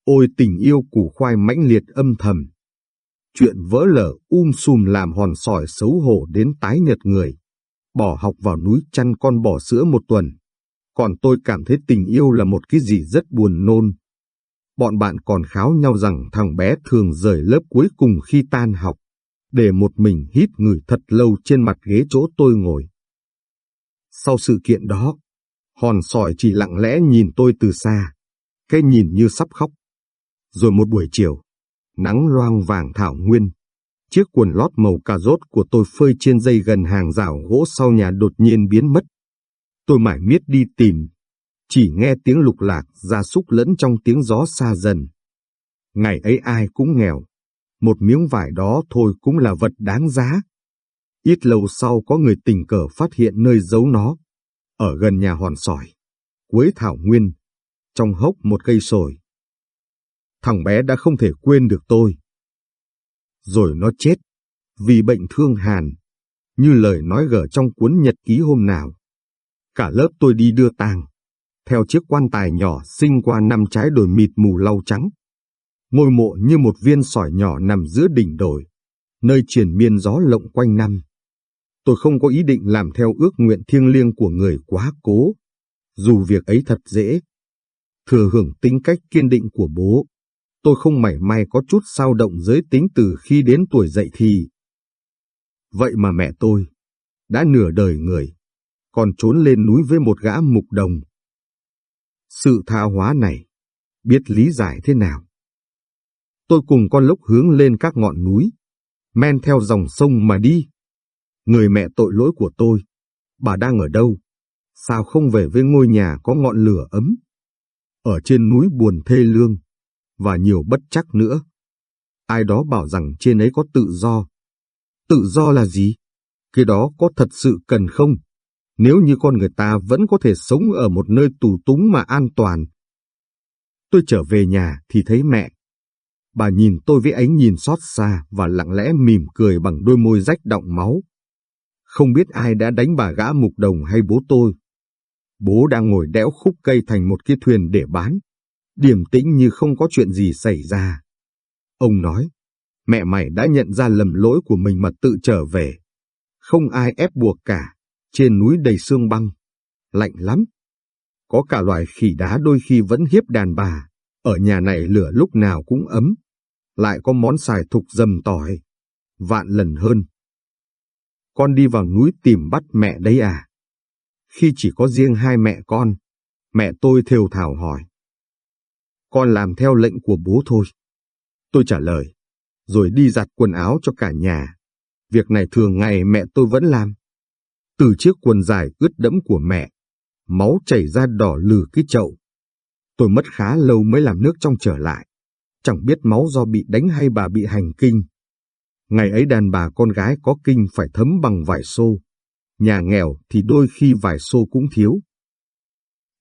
Ôi tình yêu củ khoai mãnh liệt âm thầm. Chuyện vỡ lở um sùm làm hòn sỏi xấu hổ đến tái nhật người bỏ học vào núi chăn con bò sữa một tuần. Còn tôi cảm thấy tình yêu là một cái gì rất buồn nôn. bọn bạn còn kháo nhau rằng thằng bé thường rời lớp cuối cùng khi tan học, để một mình hít người thật lâu trên mặt ghế chỗ tôi ngồi. Sau sự kiện đó, hòn sỏi chỉ lặng lẽ nhìn tôi từ xa, cái nhìn như sắp khóc. Rồi một buổi chiều, nắng loang vàng thảo nguyên, chiếc quần lót màu cà rốt của tôi phơi trên dây gần hàng rào gỗ sau nhà đột nhiên biến mất. Tôi mải miết đi tìm, chỉ nghe tiếng lục lạc ra súc lẫn trong tiếng gió xa dần. Ngày ấy ai cũng nghèo, một miếng vải đó thôi cũng là vật đáng giá. Ít lâu sau có người tình cờ phát hiện nơi giấu nó, ở gần nhà hòn sỏi, cuối thảo nguyên, trong hốc một cây sồi. Thằng bé đã không thể quên được tôi. Rồi nó chết, vì bệnh thương hàn, như lời nói gở trong cuốn nhật ký hôm nào. Cả lớp tôi đi đưa tang, theo chiếc quan tài nhỏ sinh qua năm trái đồi mịt mù lau trắng. Ngôi mộ như một viên sỏi nhỏ nằm giữa đỉnh đồi, nơi triển miên gió lộng quanh năm. Tôi không có ý định làm theo ước nguyện thiêng liêng của người quá cố, dù việc ấy thật dễ. Thừa hưởng tính cách kiên định của bố, tôi không mảy may có chút sao động giới tính từ khi đến tuổi dậy thì. Vậy mà mẹ tôi, đã nửa đời người, còn trốn lên núi với một gã mục đồng. Sự tha hóa này, biết lý giải thế nào? Tôi cùng con lốc hướng lên các ngọn núi, men theo dòng sông mà đi. Người mẹ tội lỗi của tôi, bà đang ở đâu? Sao không về với ngôi nhà có ngọn lửa ấm? Ở trên núi buồn thê lương, và nhiều bất chắc nữa. Ai đó bảo rằng trên ấy có tự do. Tự do là gì? Cái đó có thật sự cần không? Nếu như con người ta vẫn có thể sống ở một nơi tù túng mà an toàn. Tôi trở về nhà thì thấy mẹ. Bà nhìn tôi với ánh nhìn xót xa và lặng lẽ mỉm cười bằng đôi môi rách đọng máu. Không biết ai đã đánh bà gã mục đồng hay bố tôi. Bố đang ngồi đẽo khúc cây thành một cái thuyền để bán điềm tĩnh như không có chuyện gì xảy ra. Ông nói, mẹ mày đã nhận ra lầm lỗi của mình mà tự trở về. Không ai ép buộc cả, trên núi đầy sương băng, lạnh lắm. Có cả loài khỉ đá đôi khi vẫn hiếp đàn bà, ở nhà này lửa lúc nào cũng ấm. Lại có món xài thục dầm tỏi, vạn lần hơn. Con đi vào núi tìm bắt mẹ đấy à? Khi chỉ có riêng hai mẹ con, mẹ tôi thều thảo hỏi con làm theo lệnh của bố thôi. Tôi trả lời, rồi đi giặt quần áo cho cả nhà. Việc này thường ngày mẹ tôi vẫn làm. Từ chiếc quần dài ướt đẫm của mẹ, máu chảy ra đỏ lừ cái chậu. Tôi mất khá lâu mới làm nước trong trở lại. Chẳng biết máu do bị đánh hay bà bị hành kinh. Ngày ấy đàn bà con gái có kinh phải thấm bằng vải xô. Nhà nghèo thì đôi khi vải xô cũng thiếu.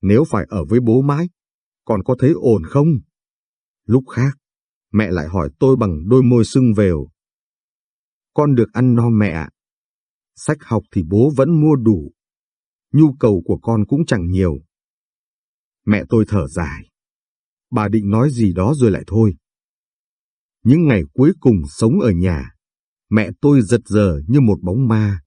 Nếu phải ở với bố mãi, còn có thấy ổn không? Lúc khác, mẹ lại hỏi tôi bằng đôi môi sưng vều. Con được ăn no mẹ ạ. Sách học thì bố vẫn mua đủ. Nhu cầu của con cũng chẳng nhiều. Mẹ tôi thở dài. Bà định nói gì đó rồi lại thôi. Những ngày cuối cùng sống ở nhà, mẹ tôi giật giờ như một bóng ma.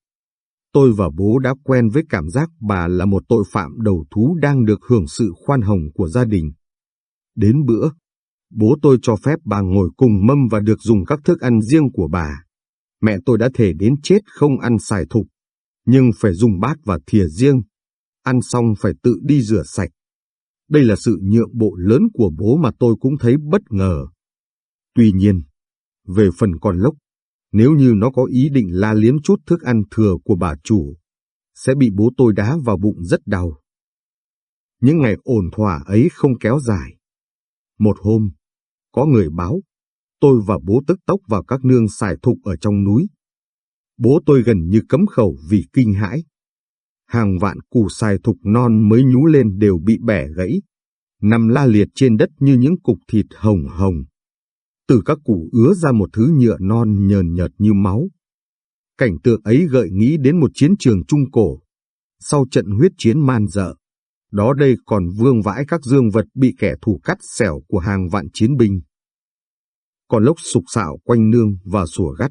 Tôi và bố đã quen với cảm giác bà là một tội phạm đầu thú đang được hưởng sự khoan hồng của gia đình. Đến bữa, bố tôi cho phép bà ngồi cùng mâm và được dùng các thức ăn riêng của bà. Mẹ tôi đã thể đến chết không ăn xài thục, nhưng phải dùng bát và thìa riêng. Ăn xong phải tự đi rửa sạch. Đây là sự nhượng bộ lớn của bố mà tôi cũng thấy bất ngờ. Tuy nhiên, về phần con lốc, nếu như nó có ý định la liếm chút thức ăn thừa của bà chủ, sẽ bị bố tôi đá vào bụng rất đau. Những ngày ổn thỏa ấy không kéo dài. Một hôm, có người báo, tôi và bố tức tốc vào các nương xài thục ở trong núi. Bố tôi gần như cấm khẩu vì kinh hãi. Hàng vạn củ xài thục non mới nhú lên đều bị bẻ gãy, nằm la liệt trên đất như những cục thịt hồng hồng từ các củ ứa ra một thứ nhựa non nhờn nhợt như máu. Cảnh tượng ấy gợi nghĩ đến một chiến trường trung cổ. Sau trận huyết chiến man dợ, đó đây còn vương vãi các dương vật bị kẻ thù cắt xẻo của hàng vạn chiến binh. Còn lốc sục sạo quanh nương và sủa gắt.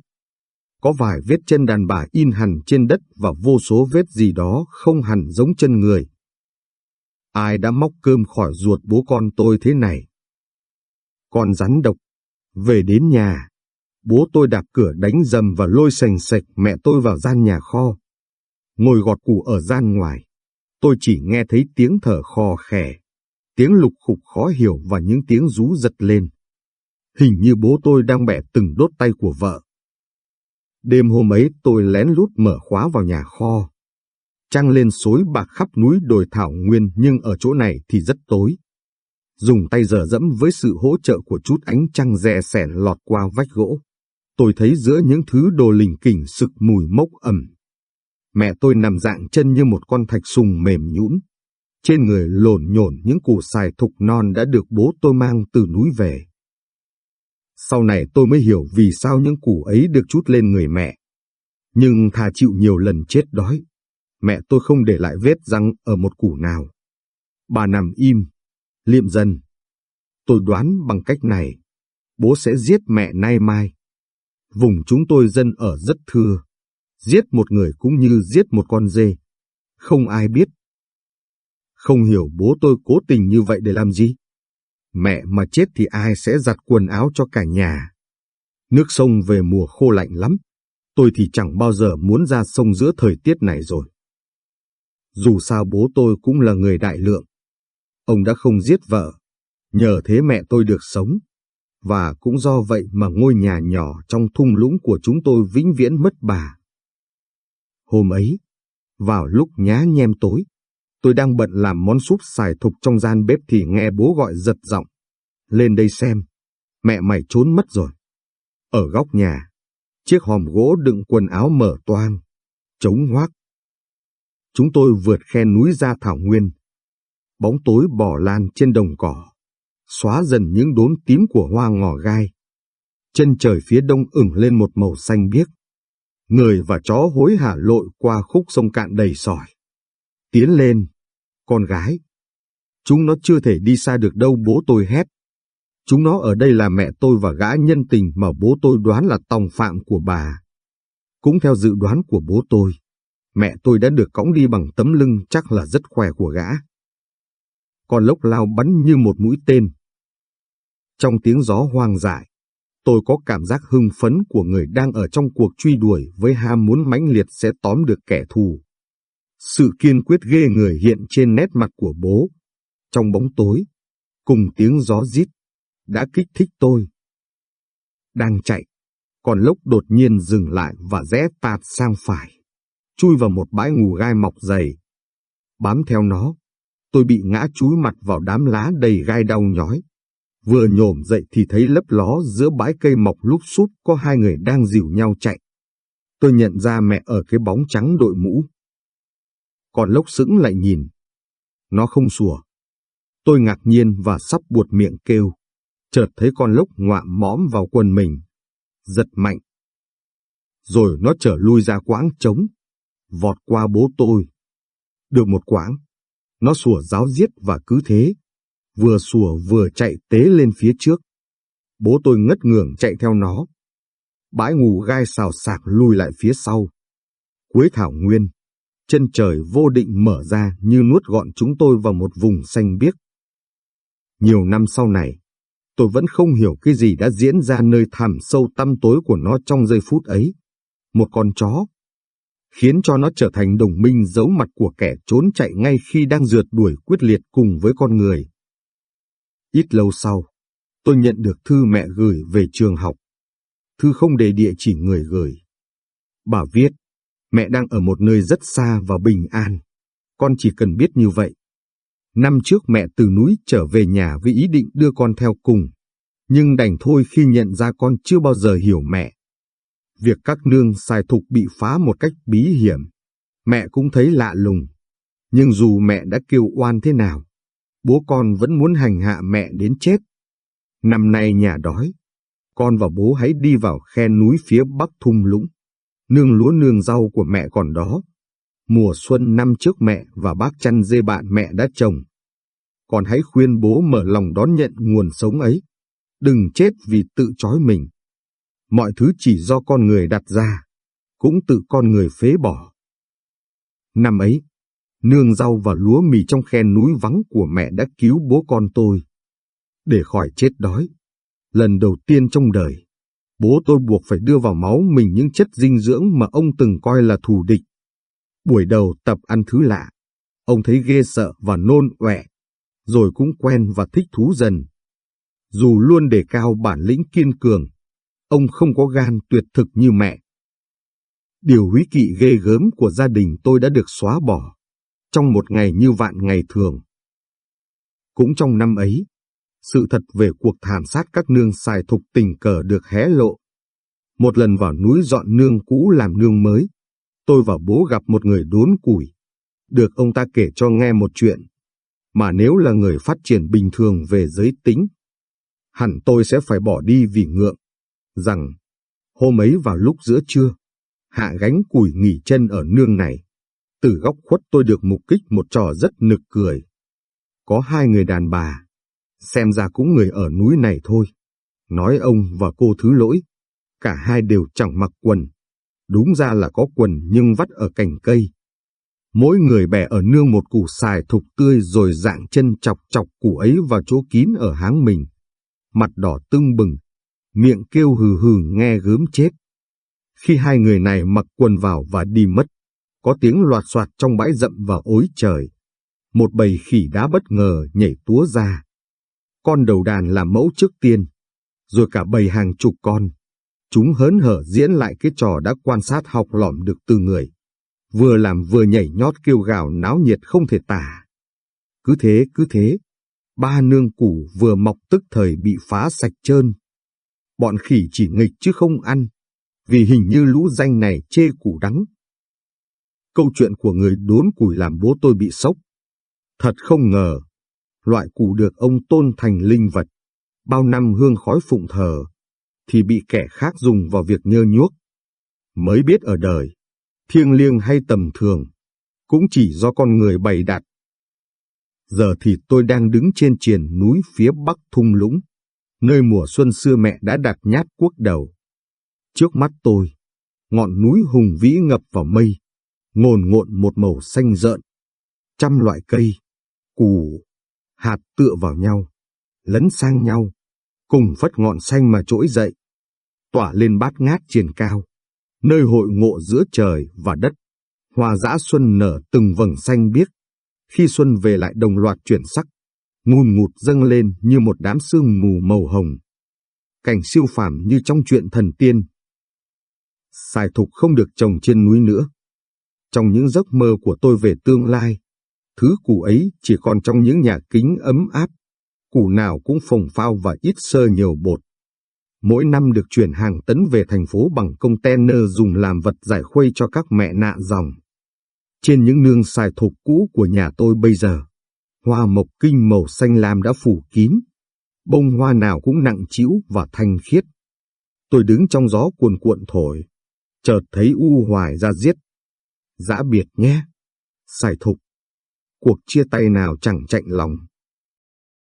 Có vài vết chân đàn bà in hẳn trên đất và vô số vết gì đó không hẳn giống chân người. Ai đã móc cơm khỏi ruột bố con tôi thế này? Con rắn độc. Về đến nhà, bố tôi đạp cửa đánh dầm và lôi sành sạch mẹ tôi vào gian nhà kho. Ngồi gọt củ ở gian ngoài, tôi chỉ nghe thấy tiếng thở khò khè, tiếng lục khục khó hiểu và những tiếng rú giật lên. Hình như bố tôi đang bẻ từng đốt tay của vợ. Đêm hôm ấy tôi lén lút mở khóa vào nhà kho. Trăng lên xối bạc khắp núi đồi thảo nguyên nhưng ở chỗ này thì rất tối. Dùng tay dở dẫm với sự hỗ trợ của chút ánh trăng rè sẻn lọt qua vách gỗ. Tôi thấy giữa những thứ đồ lình kỉnh sực mùi mốc ẩm. Mẹ tôi nằm dạng chân như một con thạch sùng mềm nhũn. Trên người lộn nhổn những củ xài thục non đã được bố tôi mang từ núi về. Sau này tôi mới hiểu vì sao những củ ấy được chút lên người mẹ. Nhưng thà chịu nhiều lần chết đói, mẹ tôi không để lại vết răng ở một củ nào. Bà nằm im, liệm dần. Tôi đoán bằng cách này, bố sẽ giết mẹ nay mai. Vùng chúng tôi dân ở rất thưa, giết một người cũng như giết một con dê. Không ai biết. Không hiểu bố tôi cố tình như vậy để làm gì. Mẹ mà chết thì ai sẽ giặt quần áo cho cả nhà. Nước sông về mùa khô lạnh lắm. Tôi thì chẳng bao giờ muốn ra sông giữa thời tiết này rồi. Dù sao bố tôi cũng là người đại lượng. Ông đã không giết vợ. Nhờ thế mẹ tôi được sống. Và cũng do vậy mà ngôi nhà nhỏ trong thung lũng của chúng tôi vĩnh viễn mất bà. Hôm ấy, vào lúc nhá nhem tối, Tôi đang bận làm món súp xài thục trong gian bếp thì nghe bố gọi giật giọng. Lên đây xem, mẹ mày trốn mất rồi. Ở góc nhà, chiếc hòm gỗ đựng quần áo mở toang, trống hoác. Chúng tôi vượt khe núi ra thảo nguyên. Bóng tối bỏ lan trên đồng cỏ, xóa dần những đốm tím của hoa ngò gai. Chân trời phía đông ửng lên một màu xanh biếc. Người và chó hối hả lội qua khúc sông cạn đầy sỏi. Tiến lên, con gái. Chúng nó chưa thể đi xa được đâu bố tôi hét. Chúng nó ở đây là mẹ tôi và gã nhân tình mà bố tôi đoán là tòng phạm của bà. Cũng theo dự đoán của bố tôi, mẹ tôi đã được cõng đi bằng tấm lưng chắc là rất khỏe của gã. Con lốc lao bắn như một mũi tên. Trong tiếng gió hoang dại, tôi có cảm giác hưng phấn của người đang ở trong cuộc truy đuổi với ham muốn mãnh liệt sẽ tóm được kẻ thù. Sự kiên quyết ghê người hiện trên nét mặt của bố, trong bóng tối, cùng tiếng gió rít, đã kích thích tôi. Đang chạy, còn lốc đột nhiên dừng lại và rẽ tạt sang phải, chui vào một bãi ngủ gai mọc dày. Bám theo nó, tôi bị ngã chúi mặt vào đám lá đầy gai đau nhói. Vừa nhổm dậy thì thấy lấp ló giữa bãi cây mọc lúc sút có hai người đang dìu nhau chạy. Tôi nhận ra mẹ ở cái bóng trắng đội mũ. Còn lốc sững lại nhìn. Nó không sủa. Tôi ngạc nhiên và sắp buột miệng kêu. Chợt thấy con lốc ngoạm mõm vào quần mình. Giật mạnh. Rồi nó trở lui ra quãng trống. Vọt qua bố tôi. Được một quãng. Nó sủa giáo giết và cứ thế. Vừa sủa vừa chạy tế lên phía trước. Bố tôi ngất ngưởng chạy theo nó. Bãi ngủ gai xào sạc lùi lại phía sau. Cuối thảo nguyên, chân trời vô định mở ra như nuốt gọn chúng tôi vào một vùng xanh biếc. Nhiều năm sau này, tôi vẫn không hiểu cái gì đã diễn ra nơi thẳm sâu tăm tối của nó trong giây phút ấy. Một con chó, khiến cho nó trở thành đồng minh giấu mặt của kẻ trốn chạy ngay khi đang rượt đuổi quyết liệt cùng với con người. Ít lâu sau, tôi nhận được thư mẹ gửi về trường học. Thư không đề địa chỉ người gửi. Bà viết, Mẹ đang ở một nơi rất xa và bình an. Con chỉ cần biết như vậy. Năm trước mẹ từ núi trở về nhà với ý định đưa con theo cùng. Nhưng đành thôi khi nhận ra con chưa bao giờ hiểu mẹ. Việc các nương xài thục bị phá một cách bí hiểm. Mẹ cũng thấy lạ lùng. Nhưng dù mẹ đã kêu oan thế nào, bố con vẫn muốn hành hạ mẹ đến chết. Năm nay nhà đói, con và bố hãy đi vào khe núi phía bắc thung lũng nương lúa nương rau của mẹ còn đó. Mùa xuân năm trước mẹ và bác chăn dê bạn mẹ đã trồng. Còn hãy khuyên bố mở lòng đón nhận nguồn sống ấy. Đừng chết vì tự trói mình. Mọi thứ chỉ do con người đặt ra, cũng tự con người phế bỏ. Năm ấy, nương rau và lúa mì trong khe núi vắng của mẹ đã cứu bố con tôi. Để khỏi chết đói, Lần đầu tiên trong đời, bố tôi buộc phải đưa vào máu mình những chất dinh dưỡng mà ông từng coi là thù địch. Buổi đầu tập ăn thứ lạ, ông thấy ghê sợ và nôn ọe, rồi cũng quen và thích thú dần. Dù luôn đề cao bản lĩnh kiên cường, ông không có gan tuyệt thực như mẹ. Điều húy kỵ ghê gớm của gia đình tôi đã được xóa bỏ, trong một ngày như vạn ngày thường. Cũng trong năm ấy, sự thật về cuộc thảm sát các nương xài thục tình cờ được hé lộ. Một lần vào núi dọn nương cũ làm nương mới, tôi và bố gặp một người đốn củi. Được ông ta kể cho nghe một chuyện, mà nếu là người phát triển bình thường về giới tính, hẳn tôi sẽ phải bỏ đi vì ngượng, rằng hôm ấy vào lúc giữa trưa, hạ gánh củi nghỉ chân ở nương này. Từ góc khuất tôi được mục kích một trò rất nực cười. Có hai người đàn bà, xem ra cũng người ở núi này thôi. Nói ông và cô thứ lỗi, cả hai đều chẳng mặc quần. Đúng ra là có quần nhưng vắt ở cành cây. Mỗi người bẻ ở nương một củ xài thục tươi rồi dạng chân chọc chọc củ ấy vào chỗ kín ở háng mình. Mặt đỏ tưng bừng, miệng kêu hừ hừ nghe gớm chết. Khi hai người này mặc quần vào và đi mất, có tiếng loạt soạt trong bãi rậm và ối trời. Một bầy khỉ đá bất ngờ nhảy túa ra. Con đầu đàn làm mẫu trước tiên, rồi cả bầy hàng chục con. Chúng hớn hở diễn lại cái trò đã quan sát học lỏm được từ người. Vừa làm vừa nhảy nhót kêu gào náo nhiệt không thể tả. Cứ thế, cứ thế, ba nương củ vừa mọc tức thời bị phá sạch trơn. Bọn khỉ chỉ nghịch chứ không ăn, vì hình như lũ danh này chê củ đắng. Câu chuyện của người đốn củi làm bố tôi bị sốc. Thật không ngờ, loại củ được ông tôn thành linh vật, bao năm hương khói phụng thờ, thì bị kẻ khác dùng vào việc nhơ nhuốc. Mới biết ở đời, thiêng liêng hay tầm thường, cũng chỉ do con người bày đặt. Giờ thì tôi đang đứng trên triền núi phía bắc thung lũng, nơi mùa xuân xưa mẹ đã đặt nhát quốc đầu. Trước mắt tôi, ngọn núi hùng vĩ ngập vào mây, ngồn ngộn một màu xanh rợn. Trăm loại cây, củ, hạt tựa vào nhau, lấn sang nhau, cùng phất ngọn xanh mà trỗi dậy, tỏa lên bát ngát trên cao, nơi hội ngộ giữa trời và đất. Hoa dã xuân nở từng vầng xanh biếc, khi xuân về lại đồng loạt chuyển sắc, ngùn ngụt dâng lên như một đám sương mù màu hồng. Cảnh siêu phàm như trong chuyện thần tiên. Sài thục không được trồng trên núi nữa. Trong những giấc mơ của tôi về tương lai, thứ củ ấy chỉ còn trong những nhà kính ấm áp, củ nào cũng phồng phao và ít sơ nhiều bột. Mỗi năm được chuyển hàng tấn về thành phố bằng container dùng làm vật giải khuây cho các mẹ nạ dòng. Trên những nương xài thục cũ của nhà tôi bây giờ, hoa mộc kinh màu xanh lam đã phủ kín. Bông hoa nào cũng nặng trĩu và thanh khiết. Tôi đứng trong gió cuồn cuộn thổi, chợt thấy u hoài ra giết. Giã biệt nhé, xài thục. Cuộc chia tay nào chẳng chạnh lòng.